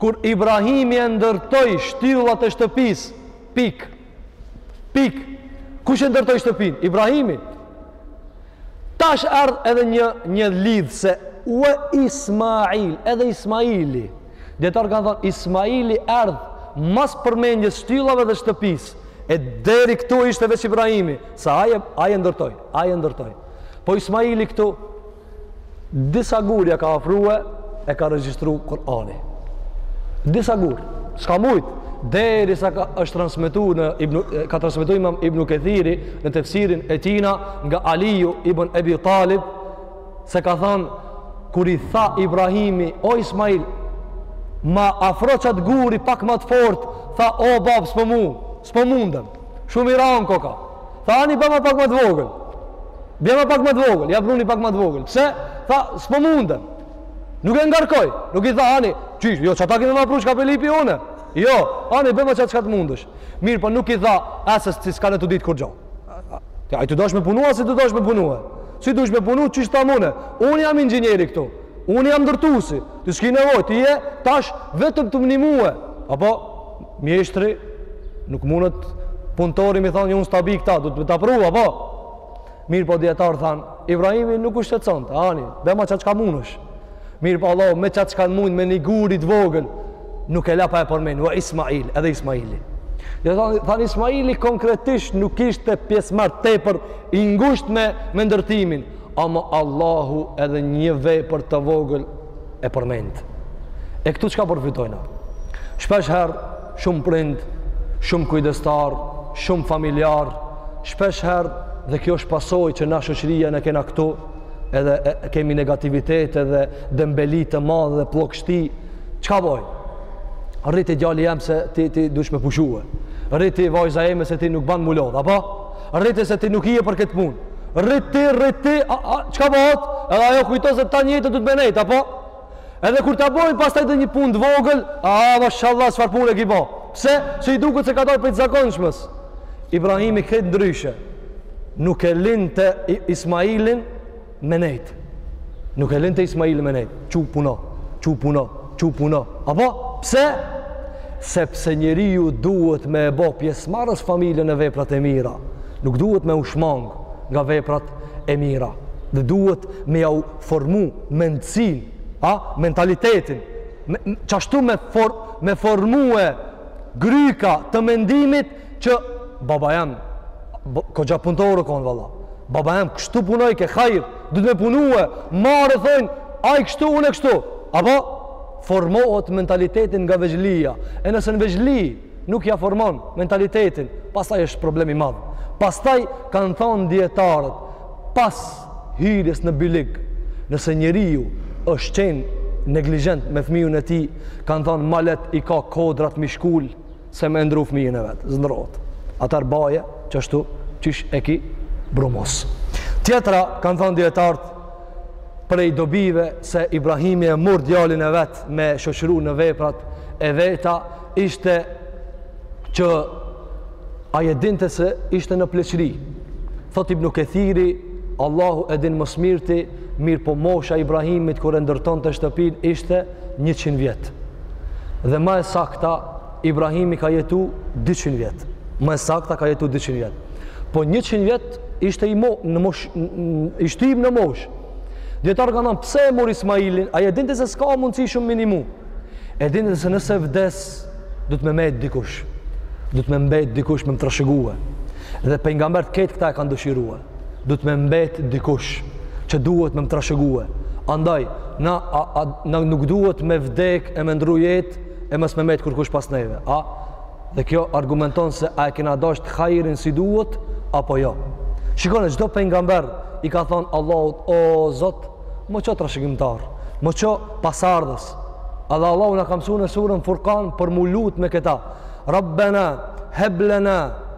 Kur Ibrahimi i ndërtoi shtyllat e shtëpis, pik, pik, kush e ndërtoi shtëpinë? Ibrahimi. Tash erdh edhe një, një lidhëse ue Ismail, edhe Ismaili. Dijetarët kanë thonë, Ismaili erdh mas përmendjes shtyllave dhe shtëpis. E deri këtu ishte veç Ibrahimi, se ai e, ai e ndërtoi, ai e ndërtoi. Po Ismaili këtu disa gur ia ka afrue e ka regjistru Kur'ani. Disa gur, s'ka mujt derisa ka është transmetu në Ibn ka transmetu Imam Ibnu Kethiri në tefsirin e tina nga Aliu ibn Ebi Talib se ka thanë kur i tha Ibrahimi o Ismail ma afro qat gurin pak ma të fort tha o babë s'po mu S'po mundem. Shumë i randë koka. Tha, ani bjema pak ma të vogël. Bjema pak ma të vogël. Ia pruni pak ma të vogël. Pse? Tha, s'po mundem. Nuk e ngarkoi. Nuk i tha, ani, qysh, jo, qata ke me ma pru çka po lypi une. Jo, ani, bjema qata çka mundesh. Mirëpo nuk i tha, ti s'kanke tu ditë kurgjo. Ti a dush me punue, si dush me punue. Si dush me punu, qysh t'tham une. Unë jam inxhinieri këtu. Unë jam ndërtusi. Ti s'ki nevoj, ti je tash vetëm tu m'nimue. Apo, Mjeshtri nuk mundet punëtori me i thanë jo unë s'ta bi këta, duhet me ta pru, apo. Mirëpo dijetarët thanë, Ibrahimi nuk u shqetësonte, ani, bjema qat çka munesh. Mirëpo Allahu, me qat çka ka mujt, me një gur t'vogël, nuk e la pa e përmend, ue Ismail, edhe Ismaili. Dhe thanë, thanë Ismaili konkretisht nuk ishte pjesëmarrës tepër i ngusht me, me ndërtimin, Ama Allahu edhe një vepër të vogël e përmend. E këtu çka përfitojna? Shpesh herë shumë prind, shumë kujdestar, shumë familjar, shpesh herë dhe kjo është pasojë që na shoqëria na kena këtu, edhe e, kemi negativitet edhe dembeli të madh dhe plogështi. Çka bojn? Rri ti djali jem se ti ti dush me pushue. Rri ti vajza jeme se ti nuk ban me u lodh, apo? Rri ti se ti nuk je për këtë punë. Rri ti, rri ti, a, a, çka bohet? Edhe ajo kujton se tan jetën duhet me nejt, apo? Edhe kur ta bon pastaj edhe një punë të vogël, a, a, mashallah, çfarë pune ki bo. Pse? Se i duket se ka dalë prej të zakonshmes. Ibrahimi ke ndryshe, nuk e linte Ismailin, Me nejtë. Nuk e lente Ismailin me nejtë. Çu puno, çu puno, çu puno. Apo, pse? Sepse njeriu duhet me e bo pjesëmarrës familjen në veprat e mira. Nuk duhet me u shmangë nga veprat e mira. Dhe duhet me jau formu mendësin, a, mentalitetin. Me, qashtu me, for, me formue rryma të mendimit që baba jam koxha punëtor o konë valla baba jam kështu punoj ke hajr duhet me punue marë thojnë ai kështu unë e kështu apo formohet mentalitetin nga vegjëlia e nëse në vegjëli nuk ja formon mentalitetin pastaj është problem i madh pastaj kanë thonë dijetarët pas hyrjes në bylyg nëse njeriu është qenë neglizhent me fëmijën e tij kanë thonë malet i kah kodrat m'i shkul se me e ndru fëmijën e vet s'ndrrohet ata mbaje qashtu qysh e ki brumos tjetra kanë thonë dijetarët prej dobive se Ibrahimi e mor djalin e vet me shoqëru në veprat e veta ishte që ai e dinte se ishte në pleqëri thot ibn Kethiri Allahu e din më s'mirti mirëpo mosha e Ibrahimit kur e ndërtonte shtëpinë ishte njëqind vjet. Dhe më e sakta Ibrahimi ka jetu 200 vjet. Më e sakta ka jetu 200 vjet. Po 100 vjet ishte i mo, në moshë i shtymë në moshë. Dijetarët kanë thënë pse e mor Ismailin? Ai e dinte se s'ka mundësi shumë me jetu. E dinte se nëse vdes duhet me mbet dikush. Duhet me mbet dikush me më trashëgue. Dhe pejgamberët krejt këta e kanë dëshiruar. duhet me mbet dikush që duhet me më trashëgue. Andaj, na, a, a, na nuk duhet me vdek e me ndru jetë e mos me mbet kurkush pas neve. A? Dhe kjo argumenton se a e kena dasht hajrin si duhet, apo jo. Shikone, çdo pejgamber i ka thonë Allahut, o Zot, më ço trashëgimtar, më ço pasardhës. Edhe Allahu na ka msu në surën furkan për m'u lut me këta. Rabbena, heblena,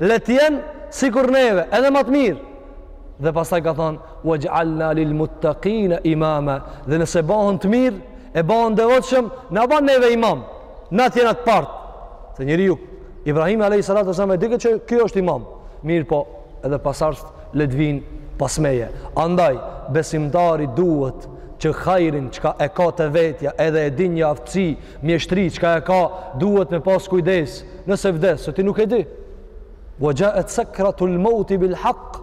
le të jenë sikur neve, edhe më të mirë. Dhe pastaj ka thënë, "Waj'alna lil muttaqina imama." Dhe nëse bëhen të mirë, e bëhen të devotshëm, na bën neve imam. Na të jena të partë. Se njeriu Ibrahim alayhi salatu wasallam e di që ky është imam. Mirëpo, edhe pasardh le të vinë pas meje. Andaj besimtari duhet që hajrin çka e ka te vetja, edhe e din një aftësi mjeshtri çka e ka, duhet me pas kujdes Nëse vdes, se ti nuk e di. Wa ja'at sakratul maut bil haqq.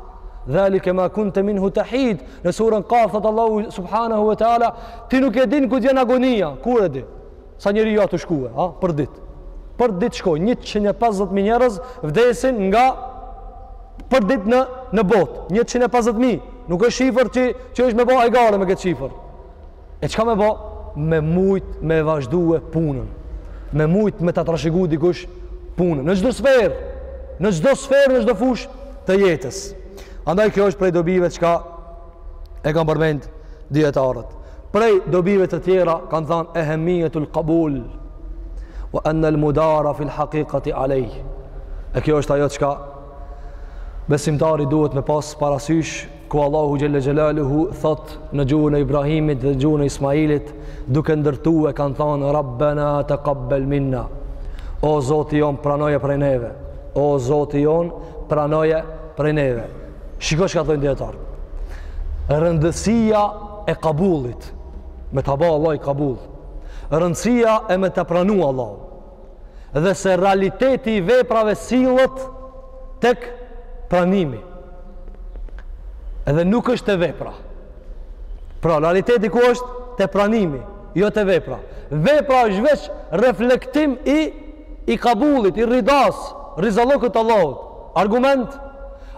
Dhalika ma kunta minhu tahid. Në surën Qaf thot Allahu subhanahu wa taala, ti nuk e din ku vjen agonia, kur e di. Sa njeriu a tu shkuar, ha, për ditë. Për ditë shkojnë 150 mijë njerëz vdesin nga për ditë në në botë, 150 mijë. Nuk është shifër që që është me bë hajgare me këtë shifër. E çka me bo? Me mujt me vazhdu e punën. Me mujt me ta trashëgu dikush punën. Në çdo sferë, në çdo sferë, në çdo fushë të jetës. Andaj kjo është prej dobive çka e kanë përmend dijetarët. Prej dobive të tjera kanë thanë ehemijetul kabul wa enel medara fil hakikati alej. E kjo është ajo çka besimtari duhet me pas parasysh ku Allahu Xhelle Xhelaluhu thotë në gjuhën e Ibrahimit dhe gjuhën e Ismailit duke ndërtu e kanë thanë Rabbena tekabbel minna o Zoti jonë pranoje prej neve o Zoti jonë pranoje prej neve shiko çka thonë dijetarët rëndësia e kabulit me ta ba Allahu kabul rëndësia e me ta pranu Allahu dhe se realiteti i veprave sillet tek pranimi edhe nuk është te vepra pra realiteti ku është te pranimi jo te vepra vepra është veç reflektim i i kabulit, i ridas rizallëkut t'Allahut argument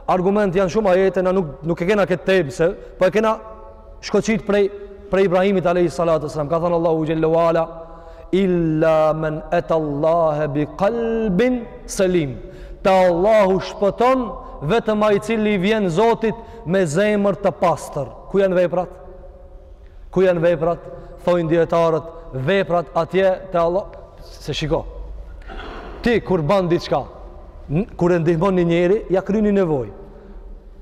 argument janë shumë ajete na nuk, nuk e kena këtë temë se po e kena shiko çitash prej prej Ibrahimit alayhi salatu wasalam ka thënë Allahu xhelle ue ala illa man ata Allah bi qalbin salim te Allahu shpëton vetëm ai i cili i vjen Zotit me zemër të pastër ku janë veprat ku janë veprat thonë dijetarët veprat atje te Allah se shiko ti kur ban diçka kur e ndihmon një njeri ja kryn ni nevojë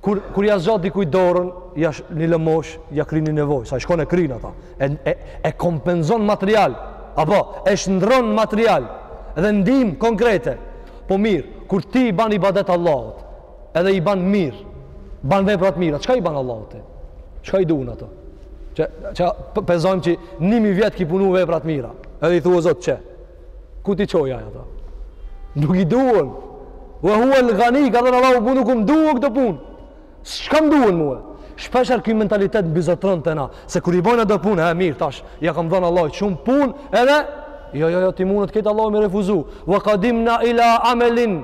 kur kur ja zgjat dikujt dorën, ja jep ni lëmoshë, ja kryn ni nevojë, se i shkon e kryn ata. E, e e kompenson material, apo e shndërron material dhe ndihmë konkrete. Po mirë, kur ti i ban ibadet Allahut, edhe i ban mirë, ban vepra t'mira, çka i ban Allahut ti? Çka i duhen ato? Çe çe po e zojmë që 1000 vjet ki punu vepra t'mira. Edhe i thua Zot çe. Ku ti çoj ata? Nuk i duhen. Ve huvel gani, ka thon Allahu, po nuk m'duhen këto punë. Çka më duhen mue? Shpeshherë ky mentalitet mbizotron te na, se kur i bojna këto punë, e mirë tash, ja kam dhënë Allah, shumë punë, edhe, jo, jo, jo, ti mundet krejt Allahu me i refuzu, ve kadimna ila amelin,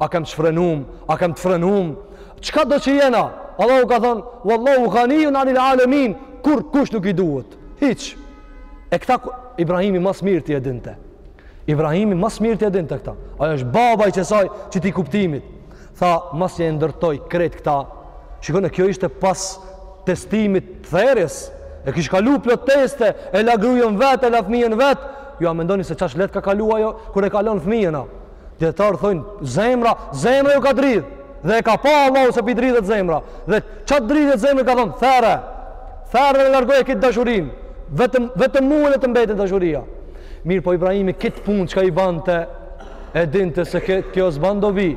A kem të shfrenum, a kem të frenum, çka do që jena? Allahu ka thonë, Wallahu ghanijun anil alemin, kurkush nuk i duhet, hiç. E këta, Ibrahimi ma s'mirti e dinte. Ibrahimi ma s'mirti e dinte këta. Aj është baba i qesaj qëtij kuptimit. Tha, masi e ndërtoi krejt këta, shikone kjo ishte pas testimit të therjes, e kish kalu plot teste, e la gruen vetë, e la fmijën vetë, ju a mendoni se qash lehtë ka kalu ajo, kur e ka lon fmijën a? Dijetarët thojnë, zemra, zemra ju ka dridh, dhe e ka pa Allahu se pi dridhet zemra, dhe qatëherë dridhet zemra ka thonë, therre, therre dhe largoje kit dashuri, vetëm, vetëm mue le të mbetet dashuria. Mirëpo Ibrahimi, kit punë çka i bante, e dinte se kjo s'ban dobi,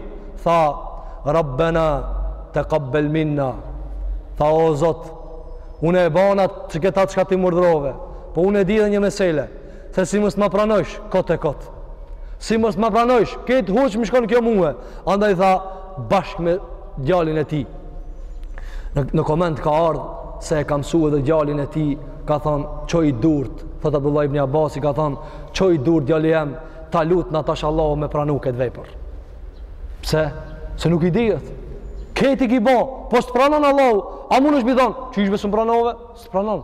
tha, Rabbena, tekabbel minna, tha o Zot, une e bana qëkëta çka ti m'urdhërove, po un e di dhe një mesele, Se si mos ma pranojsh kot e kot. Si mos ma pranojsh, këtë, huq më shkon kjo mua. Andaj tha bashkë me djalin e tij. Në, në koment ka ardhur se e ka mësuar edhe djalin e tij, ka thënë çoji durt, thot Abdullah ibn Abbasi, ka thënë çoji durt djali jem, ta lut na tash Allahu me pranu këtë vepër. Pse? Se nuk i dihet. Krejt i ki bo, po s'ta pranon Allahu, a mundesh me i thonë, qysh be s'ma pranove, s'ta pranon.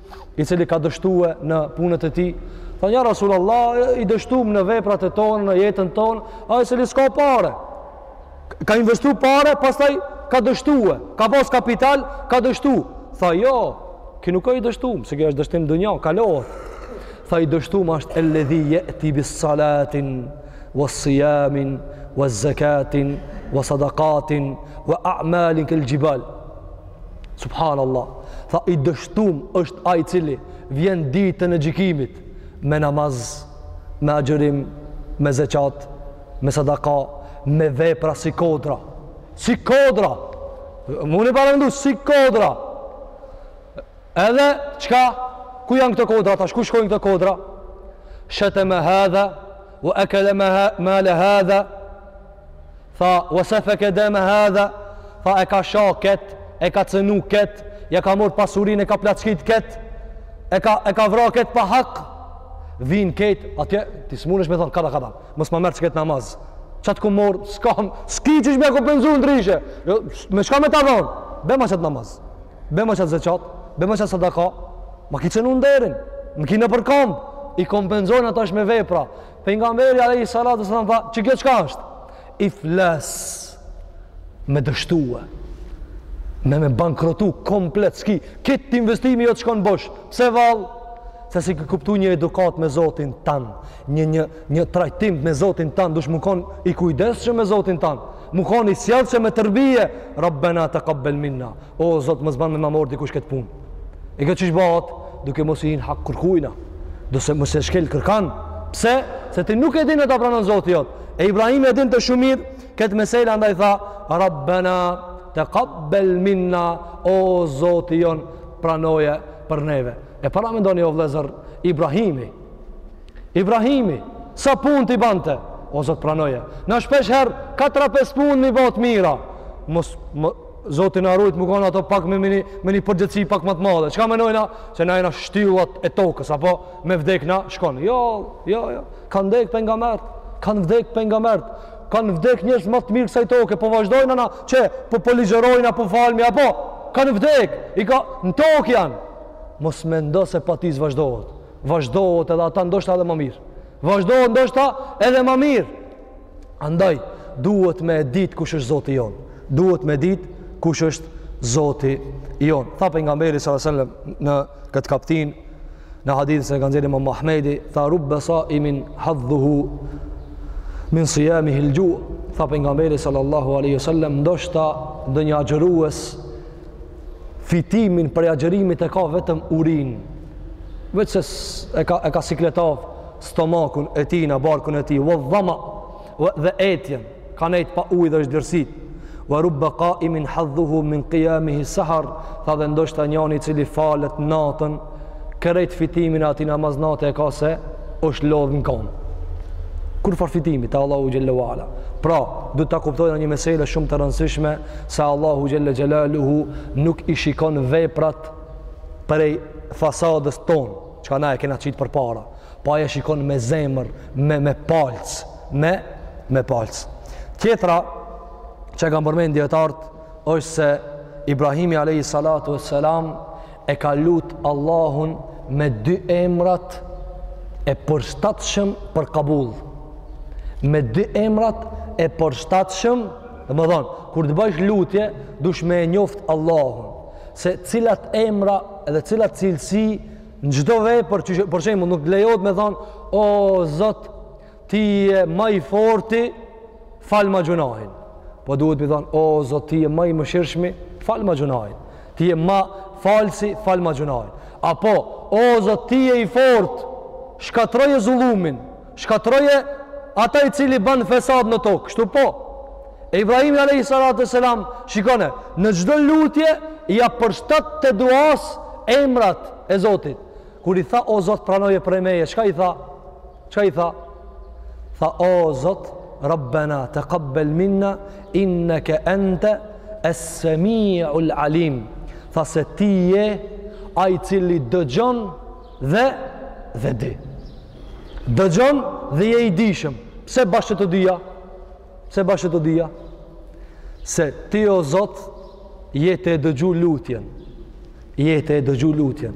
i cili ka dështue në punët e tij, thanë ja Rasulallah, i dështum në veprat tona, në jetën tonë, ai i cili s'ka pare, ka investu pare, pastaj ka dështue, ka pas kapital, ka dështu, tha jo, ky nuk o i dështum, se kjo është dështim dunje, kalohet, tha i dështum është el-ledhi je'ti bi salatin, wa sijamin, wa zekatin, wa sadakatin, wa a'malin kel xhibal, Subhanallah, tha i dështum është ai i cili vjen ditën e gjykimit me namaz, me agjërim, me zekat, me sadaka, me vepra si kodra. Si kodra! Mun e paramendu, si kodra! Edhe, çka, ku janë këto kodra, tash ku shkojnë këto kodra? Sheteme hadha, wa akala mal hadha fa wasafaka dam hadha fa e ka sha ket e ka cenu ket ja ka mor pasurin e ka plaçkit ket e ka e ka vra ket pa hak vin ket atje ti smunesh me thon kada kada mos ma merr çket namaz çat ku mor skam ski çish me ku penzu ndryshe jo, me çka me ta dhon be ma çat namaz bjema qat zekat, bjema qat sadaka, ma ki cenu nderin, më ki nëpërkëmb, i kompenzojnë ato është me vepra. Pejgamberi, alejhi salatu ve selam, tha, që kjo çka është? Iflas, me dështue, me me bankrotu komplet, s'ki, krejt investimi jot shkon bosh, pse vallë, se s'e ki kuptu një edukatë me zotin tanë, një një, Një trajtim me Zotin tanë, dush me konë i kujdesshëm me Zotin tanë, me konë i sjellshëm, me terbije, rabbena tekabbel minna, o Zot, mos ban me ma marrë dikush këtë punë. E këtë qysh bahet, duke mos i hi n'hak kërkujna, duke mos e shkelë kërkan, pse? Se ti nuk e din a ta pranon Zoti jot. E Ibrahimi e dinte shumë mirë, këtë mesele andaj tha, rabbena tekabbel minna, o Zoti jonë pranoje për neve. E paramendoni o vllezër, Ibrahimi, Ibrahimi, sa punë t'i bante? O Zot pranoje. Na shpesh herë katër a pesë punë me i bo të mira. Mos, më, Zoti na rujt me konë ato pak me, me ni, me një përgjegjësi pak ma të madhe. Çka menojna? Se na jena shtyllat e tokës, apo me vdek na shkonë. Jo, jo, jo. Kanë vdek pejgamberët. Kanë vdek pejgamberët. Kanë vdek njerëz ma të mirë ksaj toke. Po vazhdojna na që po, po ligjerojna, po falmi, apo? Kanë vdek. I ka, në tokë janë. Mos mendo se pa ty s'vazhdohet. Vazhdohet edhe ata ndoshta edhe ma mirë. Vazhdohet ndoshta edhe ma mirë. Andaj duhet me ditë kush është Zoti jonë. Duhet me ditë kush është Zoti jonë. Tha pejgamberi sallallahu alajhi wasallam në këtë kaptinë në hadithin se e ka nxjerr Imam Ahmedi, tha rubba sa'imin hadhuhu min siyamihi al-ju. Tha pejgamberi sallallahu alajhi wasallam ndoshta ndonjë agjërues fitimin prej agjërimit e ka vetëm urinë veç se e ka, e ka sikletav stomakun e tij në barkun e tij ve dhama dhe etjen ka nejt pa ujë dhe është dërsit ve rubbe kaimin hadhuhu min kijamihi sahar tha dhe ndoshta njani i cili falet natën krejt fitimin atij namaz nate e ka se është lodh në kam kurrfarë fitimi te Allahu xhelle ve ala pra duhet ta kuptojna një mesele shumë të rëndësishme se Allahu Xhelle Xhelaluhu nuk i shikon veprat prej fasadës tonë, çka na e kena qitë përpara, po ai e shikon me zemër, me, me palcë, me, me palcë. Tjetra, që e kanë përmend dijetarët, është se Ibrahimi Alejhi Salatu ve Selam e ka lutë Allahun me dy emrat e përshtatshëm për kabul. Me dy emrat e përshtatshëm për kabul. Domethonë, kur të bajsh lutje, dush me e njoftë Allahun, se cilat emra edhe cilat cilësi në çdo vepër, që, për shembull, nuk lejohet me thonë, o, Zot, ti je ma i forti, falma gjunahin. Po duhet me thonë, o, Zot, ti je ma i mëshirshmi, falma gjunahin. Ti je ma falësi, falma gjunahin. Apo, o, Zot, ti je i fortë, shkatrroje zullumin, Shkatrroje ata i cili ban fesad në tokë. Kështu po. E Ibrahimi alayhi salatu selam, shikone, në çdo lutje ia përshtat te duas emrat e Zotit. Kur i tha o Zot pranoje prej meje, çka i tha? Çka i tha? Tha o Zot, Rabbana taqabbal minna innaka anta as-sami'ul alim. Tha se ti je ai i cili dëgjon dhe dhe di. Dëgjon dhe je i dijshëm. Pse bash qëto dyja? Pse bash qëto dyja? Se ti o Zot je tu e dëgju lutjen. Je tu e dëgju lutjen.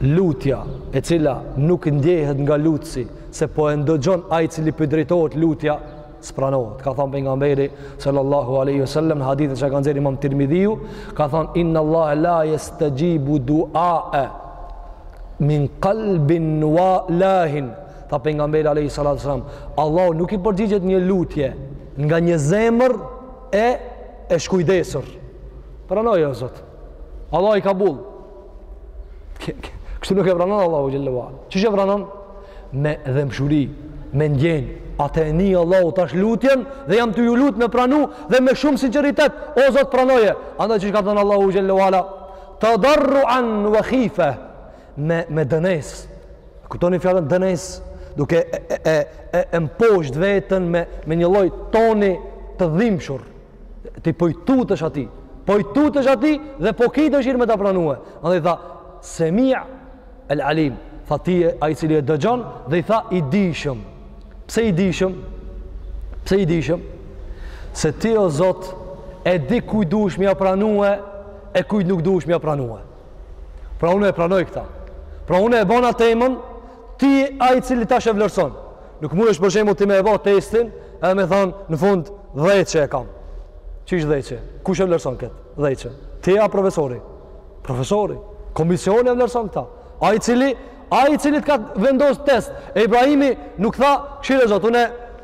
Lutja e cila nuk ndjehet nga lutësi, se po e ndëgjon ai i cili po i drejtohet lutja, s'pranohet. Ka thënë pejgamberi sallallahu alaihi wasallam në hadithin që ka nxjerrë Imam Tirmidhiu, ka thënë inna Allah la yastajibu du'a min qalbin wa lahin. Tha pejgamberi alaihi salatu wasallam, Allahu nuk i përgjigjet një lutje nga një zemër e e shkujdesur. Pranoi o Zot. Allah i kabull. Kështu nuk e pranon Allahu xhel-le ve ala. Qysh e pranon? Me dhembshuri, me ndjenjë. Atë e nin Allahu tash lutjen dhe jam tu ju lutë me pranu dhe me shumë sinceritet. O Zot pranoje. Andaj çka ka thënë Allahu xhel-le ve ala? Tadarru'an wa khifa me, me dënesë. Kuptoni fjalën dënesë duke e, e, e, e, e mposht veten me, me një lloj toni të dhimshur. Ti po i tutesh atij, po i tutesh atij dhe po ke dëshirë me ta pranue. Andaj tha Semia El Alim, tha ti je ai i cili e dëgjon dhe i tha i dijshëm. Pse i dijshëm? Pse i dijshëm? Se ti o Zot e di kujt duhesh me ia pranue e kujt nuk duhesh me ia pranue. Pra unë e pranoj këta. Pra unë e bona temen Ti ai i cili tash e vlerëson, nuk mundesh për shembull ti me e bo testin, edhe me thonë në fund 10-she e kam. Qysh 10-she? Kush e vlerëson kët 10-she? Ti a profesori? Profesori. Komisioni e vlerëson këta. Ai i cili, ai i cili të ka vendos test. E Ibrahimi nuk tha, kqyre Zot, unë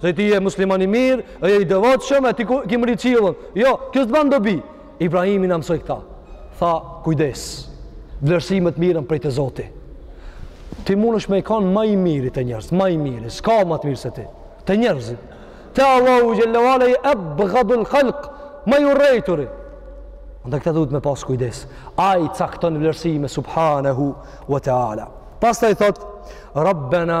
Se ti je musliman i mirë, e je i devotshëm, e ti ki mrri qiellën. Jo, kjo s'të banë dobi. Ibrahimi na mësoi këta. Tha, kujdes, vlerësimet mirren prej te Zoti. Ti mundesh me kanë ma i miri te njerëzit, ma i miri, s'ka ma të mirë se ti te njerëzit. Te Allahu xhel-le ve ala je ebgadul khalq, ma i urrejturi. Andaj këta duhet me pas kujdes. Ai cakton vlerësime, subhanahu wa ta'ala. Pastaj thot, Rabbena,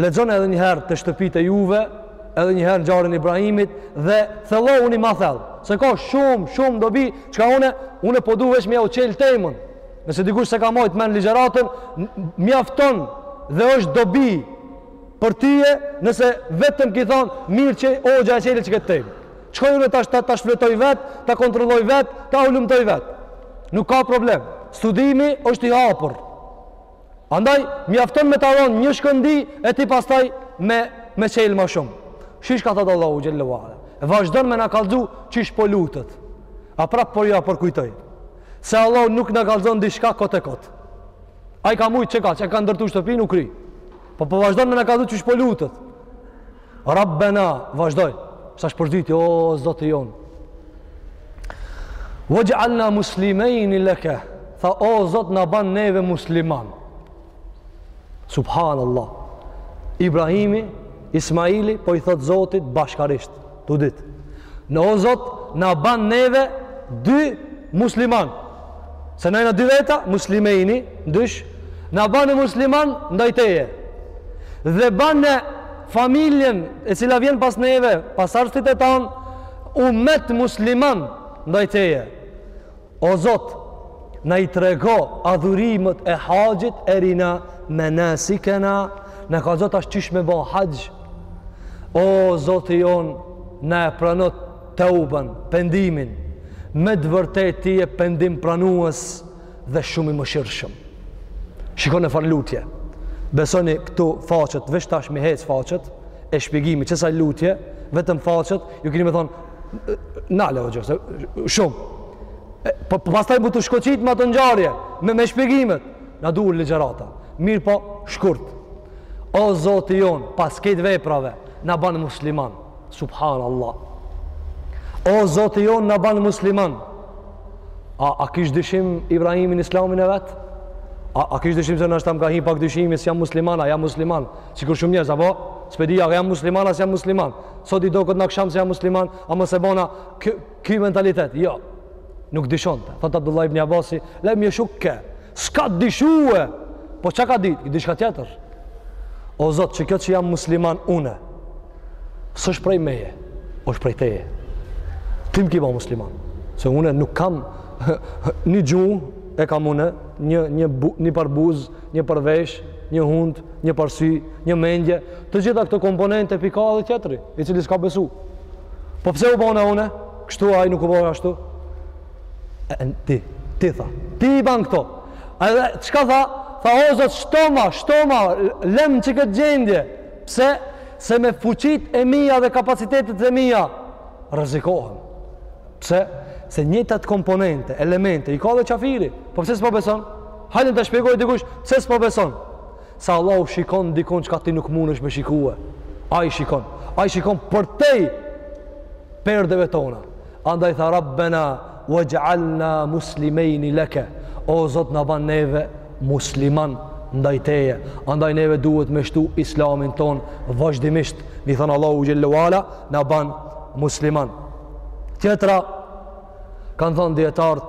Lexoni edhe një herë te shtëpitë e juve, edhe një herë ngjarjen e Ibrahimit dhe thellohuni më thellë, se ka shumë, shumë dobi çka unë, unë po du veç me jau çel temën. Nëse dikush s'e ka majt n'mend ligjëratën, mjafton dhe është dobi për ty nëse vetëm ki thonë mirë që hoxha e çeli qët temë. Shkoj unë tash ta shfletoj vet, ta kontrolloj vet, ta hulumtoj vet. Nuk ka problem. Studimi është i hapur. Andaj, mjafton me ta dhon një shkëndi, e ti pastaj me, me çelë ma shumë. Shih çka thotë Allahu xhel-le ve ala. E vazhdon me na kallëzu qysh po lutet. A prapë po ja përkujtoj. Se Allahu nuk na kallëzon diçka kot e kot. Ai ka mujtë që ka, që ka ndërtu shtëpinë, u kry. Po po vazhdon me na kallëzu qysh po lutet. Rabbena, vazhdoi, tash për së dyti, o Zoti jonë. Vexh'alna muslimejni leke, tha, o Zot, na ban neve musliman. Subhan Allah. Ibrahimi, Ismaili, po i thotë Zotit bashkarisht, të dytë. O Zot, na ban neve dy musliman. Se na jena dy veta, muslimejni, n'dysh, na ban musliman ndaj teje. Dhe bane familjen e cila vjen pas neve, pasardhësit tanë, umet musliman ndaj teje. O Zot, na i trego adhurimet e haxhit, erina menasikena, na kallzo tash qysh me bo haxh. O Zoti jonë, na e prano Teuben, pendimin, me të vërtetë ti je pendimpranues dhe shumë i mëshirshëm. Shikoni çfarë lutje. Besoni këtu faqet, veç tash me i hec faqet e shpjegimit kësaj lutje, vetëm faqet, ju kini me thonë, nale hoxhë se shumë. Po, po pastaj me t'u shkoqit me ato ngjarje, me, me shpjegimet. Na duhen ligjërata. Mirëpo, shkurt. O Zoti jonë, pas krejt veprave, na ban musliman. Subhan Allah. O Zoti jonë na ban musliman, a, a kish dyshim Ibrahimi n'islamin e vet? A, a kish dyshim se ndoshta m'ka hi pak dyshim se jam musliman, a jam musliman, sikur shumë njerëz, apo? S'pe di, a jam musliman, a s'jam musliman? Sot i doket n'aksham s'jam musliman, a mos e bona, ky mentalitet? Jo, nuk dyshonte. Thotë Abdullah ibn Abasi, lem jeshukke, S'ka dyshue! Po çka ka ditë? Diçka tjetër. O Zot, që kjo që jam musliman une, s'është prej meje, është prej teje. Ti më ki ba musliman. Se une nuk kam një gjuhë, e kam une, një, një, bu, një par buzë, një par vesh, një hundë, një par sy, një mendje, të gjitha këto komponente p'i ka edhe tjetri, i cili s'ka besu. Po pse u bëna une kështu, ai nuk u bo ashtu? Ti, ti tha, ti i ban këto. Edhe, çka tha? Tha, o zot, shtoma, shtoma, lem në këtë gjendje. Pse? Se me fuqitë e mia dhe kapacitetet e mia, rrezikohem. Pse? Se njëjtat komponente, elemente, i ka edhe qafiri. Po pse s'po beson? Hajde ta shpjegojë dikush, pse s'po beson? Se Allahu shikon dikun çka ti nuk mundesh me shikue. Ai shikon. Ai shikon përtej perdeve tona. Andaj tha Rabbena waj'alna muslimejni leke. O Zot na ban neve musliman ndaj teje. Andaj neve duhet me shtu islamin ton vazhdimisht. Mi thënë Allahu Xhelle ve Ala na ban musliman. Tjetra, kanë thënë dijetarët,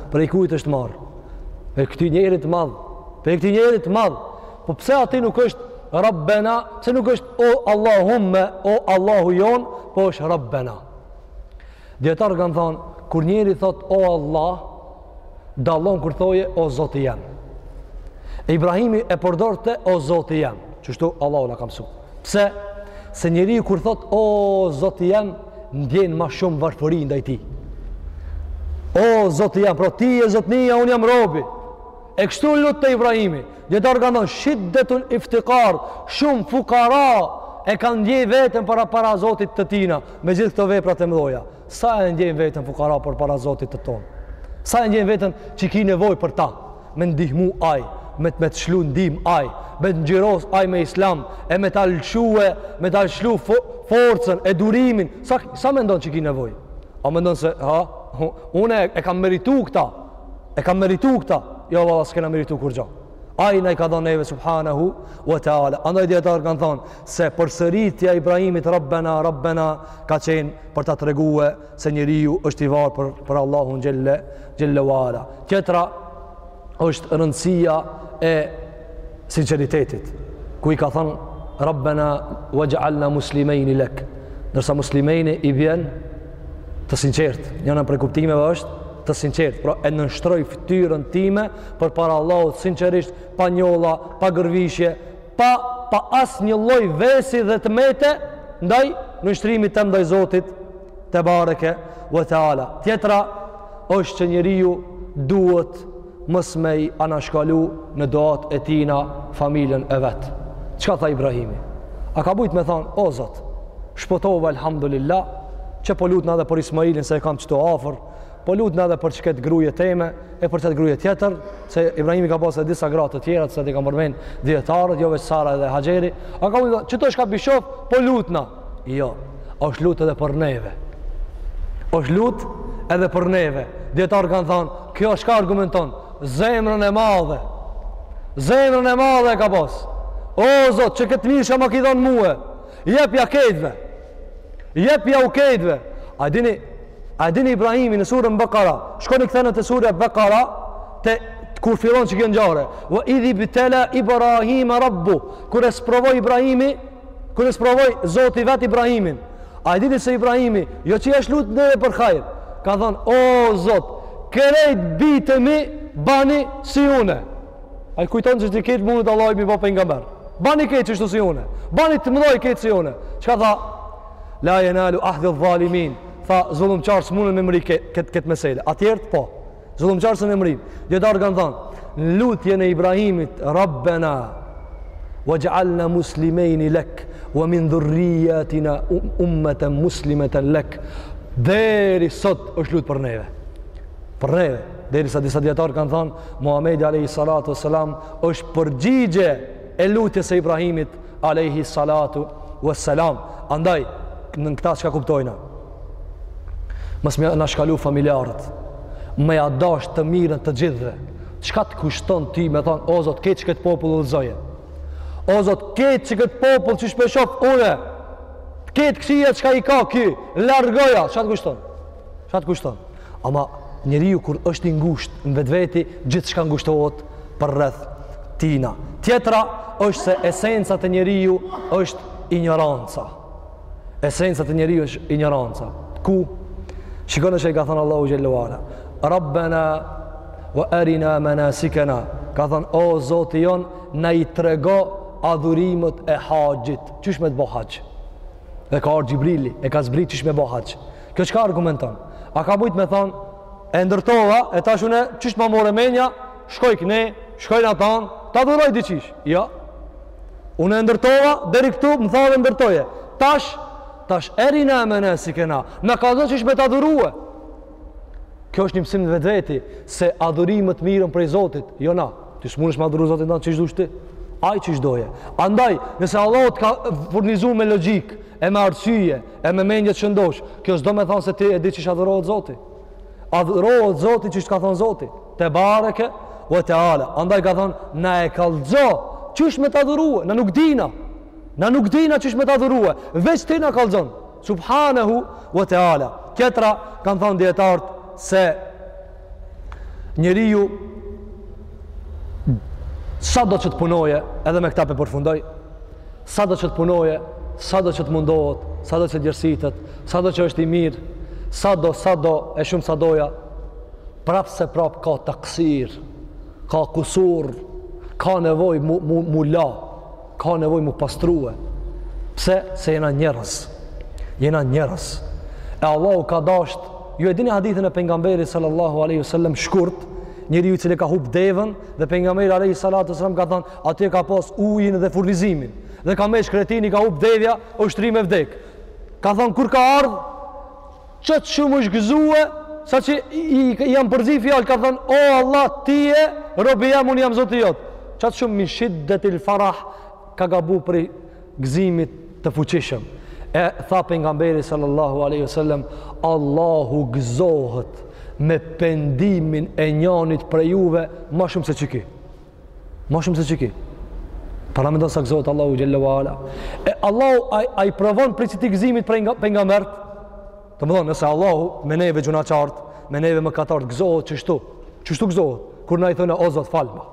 Prej kujt është marr? Prej këtij njeri të madh. Prej këtij njeri të madh. Po pse aty nuk është Rabbena, pse nuk është o Allahumma, o Allahu jon, po është Rabbena. Dijetarët kan thon, kur njeri thot o Allah, dallon kur thot o Zoti jem. E Ibrahimi e përdorte o Zoti jem. Qështu Allahu na ka mësuar. Pse? Se njeriu kur thot o Zoti jem, ndjen ma shumë varfëri ndaj tij. O, Zoti jem, pra ti je zotnia, unë jam robi. E kështu lutet Ibrahimi, dijetarët kan thon, shiddetul iftikar, shumë fukara, e ka ndjej veten përpara Zotit të tina, me gjithë këto vepra të mdhaja. Sa e ndjen veten fukara përpara Zotit tonë? Sa e ndjen veten që ki nevoj për ta? me t'ndihmu ai, me të me të lshu ndihmë ai, me të ngjyros ai me islam, e me ta lëshu e, me ta lëshu fo, forcën, e durimin, sa, sa mendon që ki nevoj? A mendon se, ha, hu, une e, e kam meritu këta, e kam meritu këta, jo valla s'kena meritu kurgjo. Ai na i ka dhonë neve, subhanahu, wa ta'ala. Andaj dijetarët kanë thonë, se përsëritja e Ibrahimit, rabbena, rabbena, ka qenë për ta tregue, se njeriu është i varfër, për Allahun xhelle, xhelle ve ala. Tjetra është rëndësia e sinqeritetit, ku i ka thënë, Rabbena vexh'alna muslimejni lek, ndërsa muslimejni i vjen të sinqert, njëna prej kuptimeve është të sinqert, pra e nënshtroj fëtyrën time përpara Allahut sinqerisht, pa njolla, pa gërvishtje, pa, pa asnjë lloj vesi dhe të mete, ndaj nënshtrimit tem ndaj Zotit, tebareke ve teala. Tjetra është që njeriu duhet mos me i anashkalu në duat e tina familjen e vet. Çka tha Ibrahimi? A ka mujt me thonë, o Zot, shpëtova elhamdulillah, qe po lutna edhe për Ismailin se e kam qëtu afër, po lutna edhe për qëket gruje teme, e për qëtë gruje tjetër, se Ibrahimi ka pasë edhe disa gra të tjera, siç e kan përmen dijetarët, jo veç Sara edhe Haxheri, a ka mujt me thonë, qëto çka po i shof, po lutna, Jo, është lutë edhe për neve. është lutë edhe për neve. Dijetarët kanë thonë, kjo çka argumenton? zemrën e madhe. Zemrën e madhe e ka pasë. O, Zotë, qëkët mirësi që ma ki dhonë mue, jepja krejtve. Jepjau krejtve. A e dini, a e dini Ibrahimi në surën Bekara, shkoni kthenu te surja Bekara, te kur fillon qëkjo ngjarje, ve idhibtela Ibrahime rabbu, kur e sprovoi Ibrahimi, kur e sprovoi Zoti vet Ibrahimin. A e dini se Ibrahimi, jo që ash lut për neve për hajrë, ka thonë, o Zot, krejt bijtë e mi, bani si une. Ai kujton që edhe këta munet Allahi me i bo pejgamber. Bani këta kështu si une. Bani të mëdhoj këta si une. Çka tha? La jenalu ahdi dhalimin. Tha, zullumqarët s'munen me mri këtë, këtë, këtë meselë. E tjerët, po. Zullumqarët s'e mrrinë. Dijetarët kanë thanë, në lutjen e Ibrahimit, Rabbena, wa xhalna muslimejni lek, wa min dhurrijatina um, ummeten muslimeten lek, deri sot është lutë për neve. Për neve. Derisa disa dijetarë kanë thanë, Muhammedi Alejhi Salatu Wesselam është përgjigje e lutjes së Ibrahimit Alejhi Salatu Wesselam. Andaj, në këta çka kuptojna? Mos me nashkalu familjarët, me ia dash të mirën të gjithëve. Çka të kushton ti me thonë, o Zot, krejt këtë popull udhëzoje? O Zot, ke që këtë popullë që shpeshof une? Të këqijat çka i ka ky? Largoja, çka të kushton? Çka të kushton? Ama njeriu kur është i ngushtë në vetveti, gjithçka ngushtohet përreth tina. Tjetra është se esenca te njeriu është injoranca. Esenca te njeriu është injoranca. Ku? Shikoni se si ka thënë Allahu xhele ue ala. Rabbana wa arina manasikena. Ka thënë o Zoti jonë, na i trego adhurimet e haxhit. Qysh me të bo haxh? Dhe ka ardhur Xhibrili, e ka zbrit qysh me bo haxh. Kjo çka argumenton? A ka mujt me thon e ndërtova e tash unë qysh ma merr menja, shkoj knej, shkoj në atë anë, t'adhuroj diqysh. Jo. Ja. Unë e ndërtova deri këtu, më the ndërtoje. Tash, tash erina menasikena. Na kallzo qysh me t'adhurue. Kjo është një mësim vetveti se adhurimet merren prej Zotit, jo na. Ti s'munesh me adhuru Zotin tan qysh dush ti. Ai qysh doje. Andaj, nëse Allahu të ka furnizu me logjikë, e me arsye, e me mendje të shëndoshë, kjo s'do me thonë se ti e di qysh adhurohet Zoti. Adhurohet Zoti qysh ka thonë Zoti. Tebareke ve teala. Andaj ka thonë, na e kallzo, qysh me të adhurue, na nuk dina. Na nuk dina qysh me të adhurue. Veç ti na kallzon. Subhanehu ve teala. Tjetra, kanë thonë dijetarët, se njeriu sado që të punoje edhe me këta po e përfundoj Sado që të punoje, sado që të mundohet, sado që të djersitet, sado që është i mirë, sado, sado, e shumë sadoja, prapëseprapë ka taksir, ka kusur, ka nevojë m'u, m'u, m'u la, ka nevojë m'u pastrue. Pse? Se jena njerëz. Jena njerëz. E Allahu ka dasht, ju e dini hadithin e pengamberit sallallahu aleyhi sallam shkurt, njeriu i cili ka hup deven, dhe pengamberi aleyhi salatu wassalam ka thonë, Atje ka pas ujin dhe furnizimin. Dhe ka në shkretinë i ka hup devja, është shtri me vdek. Ka thanë, kur ka ardhë, qaq shumë është gëzue, saqë i, i, i janë përzi fjalët, ka thanë, o Allah, ti je robi jem, unë jam zoti jot. Qaq shumë min shiddetil farah, ka gabu prej gëzimit të fuqishëm. E tha pengamberi sallallahu aleyhi sallam, Allahu gëzohet me pendimin e njanit prej juve, ma shumë se qiky. Ma shumë se qiky. Paramendo sa gëzohet Allahu Xhelle ve Ala. E Allahu a, a i privon prej qëtij gëzimit penga, pengamberët. Domethonë, nëse Allahu me neve gjunahqarët, me neve mëkatarët, gëzohet qështu. Qështu gëzohet? Kur na i thojna, o Zot falma.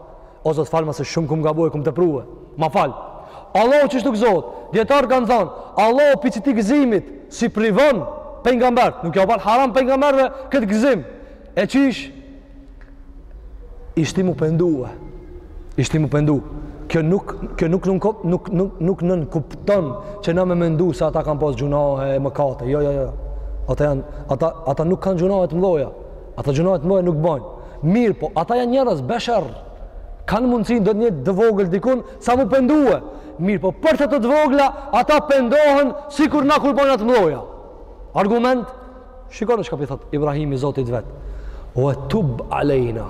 O Zot falma se shumë kem gabu e kem teprue. Ma fal. Allahu qështu gëzohet? Dijetarët kanë thonë, Allahu prej qëtij gëzimit s'i privon pengamberët. Nuk ja u ban haram pengamberëve këtë gëzim. E qysh? ishte mu pendue ishte mu pendu kjo nuk kjo nuk nuk nuk nuk nuk nuk nënkupton që na me mendu se ata kanë pas gjunahe e mëkate jo jo jo ata janë ata ata nuk kanë gjunahe të mdhaja ata gjunahe të mdhaja nuk bajnë mirëpo ata janë njerëz besher kanë mundësi ndonjë të vogël dikun sa mu pendue mirëpo për ato të vogla ata pendohen sikur na kur bojna të mdhaja argument Shikoni çka po i thot Ibrahimi Zotit vet. Ve tub alejna.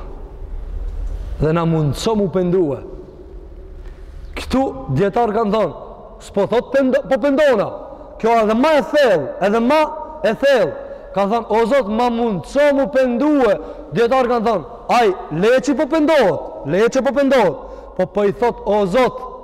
Dhe na mundso mu pendue. Këtu dijetarët kanë thon, s'po thot pendo, po pendona. Kjo edhe ma e thellë, edhe ma e thellë. Ka thon, o Zot, ma mundso mu pendue. Dijetarët kanë thon, ai le qi po pendohet, le qi po pendohet. Po po i thot, o Zot,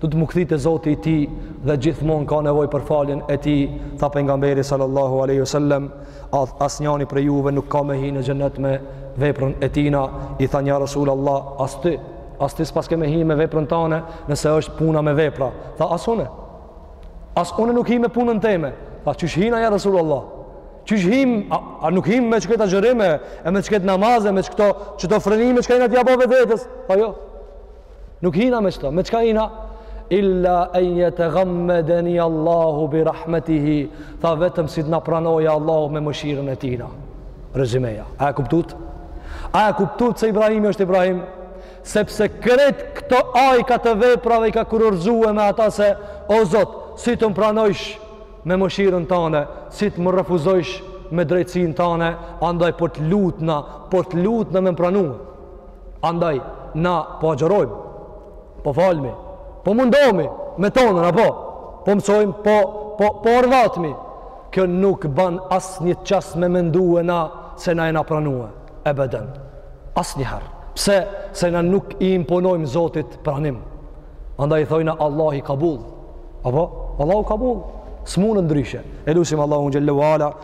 duhet mu kthy te zoti i tij dhe gjithmon ka nevoj për faljen e tij tha pengamberi sallallahu aleyhi sallem as njani prej juve nuk ka me hi në xhennet me veprën e tina i thanë ja resulallah as ty as ty s'paske me hi me veprën tane nëse është puna me vepra tha as une as une nuk hi me punën teme tha qysh hina ja resulallah qysh him a, a nuk him me qëkëta agjërime e me qëkëto namaze me qëto qëto frenime çka jena t'ja bo vetvetes tha jo Nuk hina me qëto. Me çka hina? Illa en jetegammedeni Allahu bi rahmetihi. Tha vetëm si të na pranoja Allahu me mëshirën e tina. Rezimeja. A e kuptut? A e kuptut se Ibrahimi është Ibrahim? Sepse krejt këto ajka të veprave i ka kurorëzue me ata se o Zot, si të më pranojsh me mëshirën tane, si të më refuzojsh me drejtsin tane, andaj për po të lutna, për po të lutna me më pranue. Andaj, na po agjërojmë, po falmi, po mundomi me tonën, apo, po mësojmë, po, po, po orvatmi. Kjo nuk ban asnjë ças me mendue na se na e ka pranue. Ebeden. Asnjëherë. Pse se na nuk i imponojmë Zotit pranim. Andaj i thojna Allahi kabul. Apo, Allahu kabul. S'mundet ndryshe. E lusim Allahun xhelle ue ala.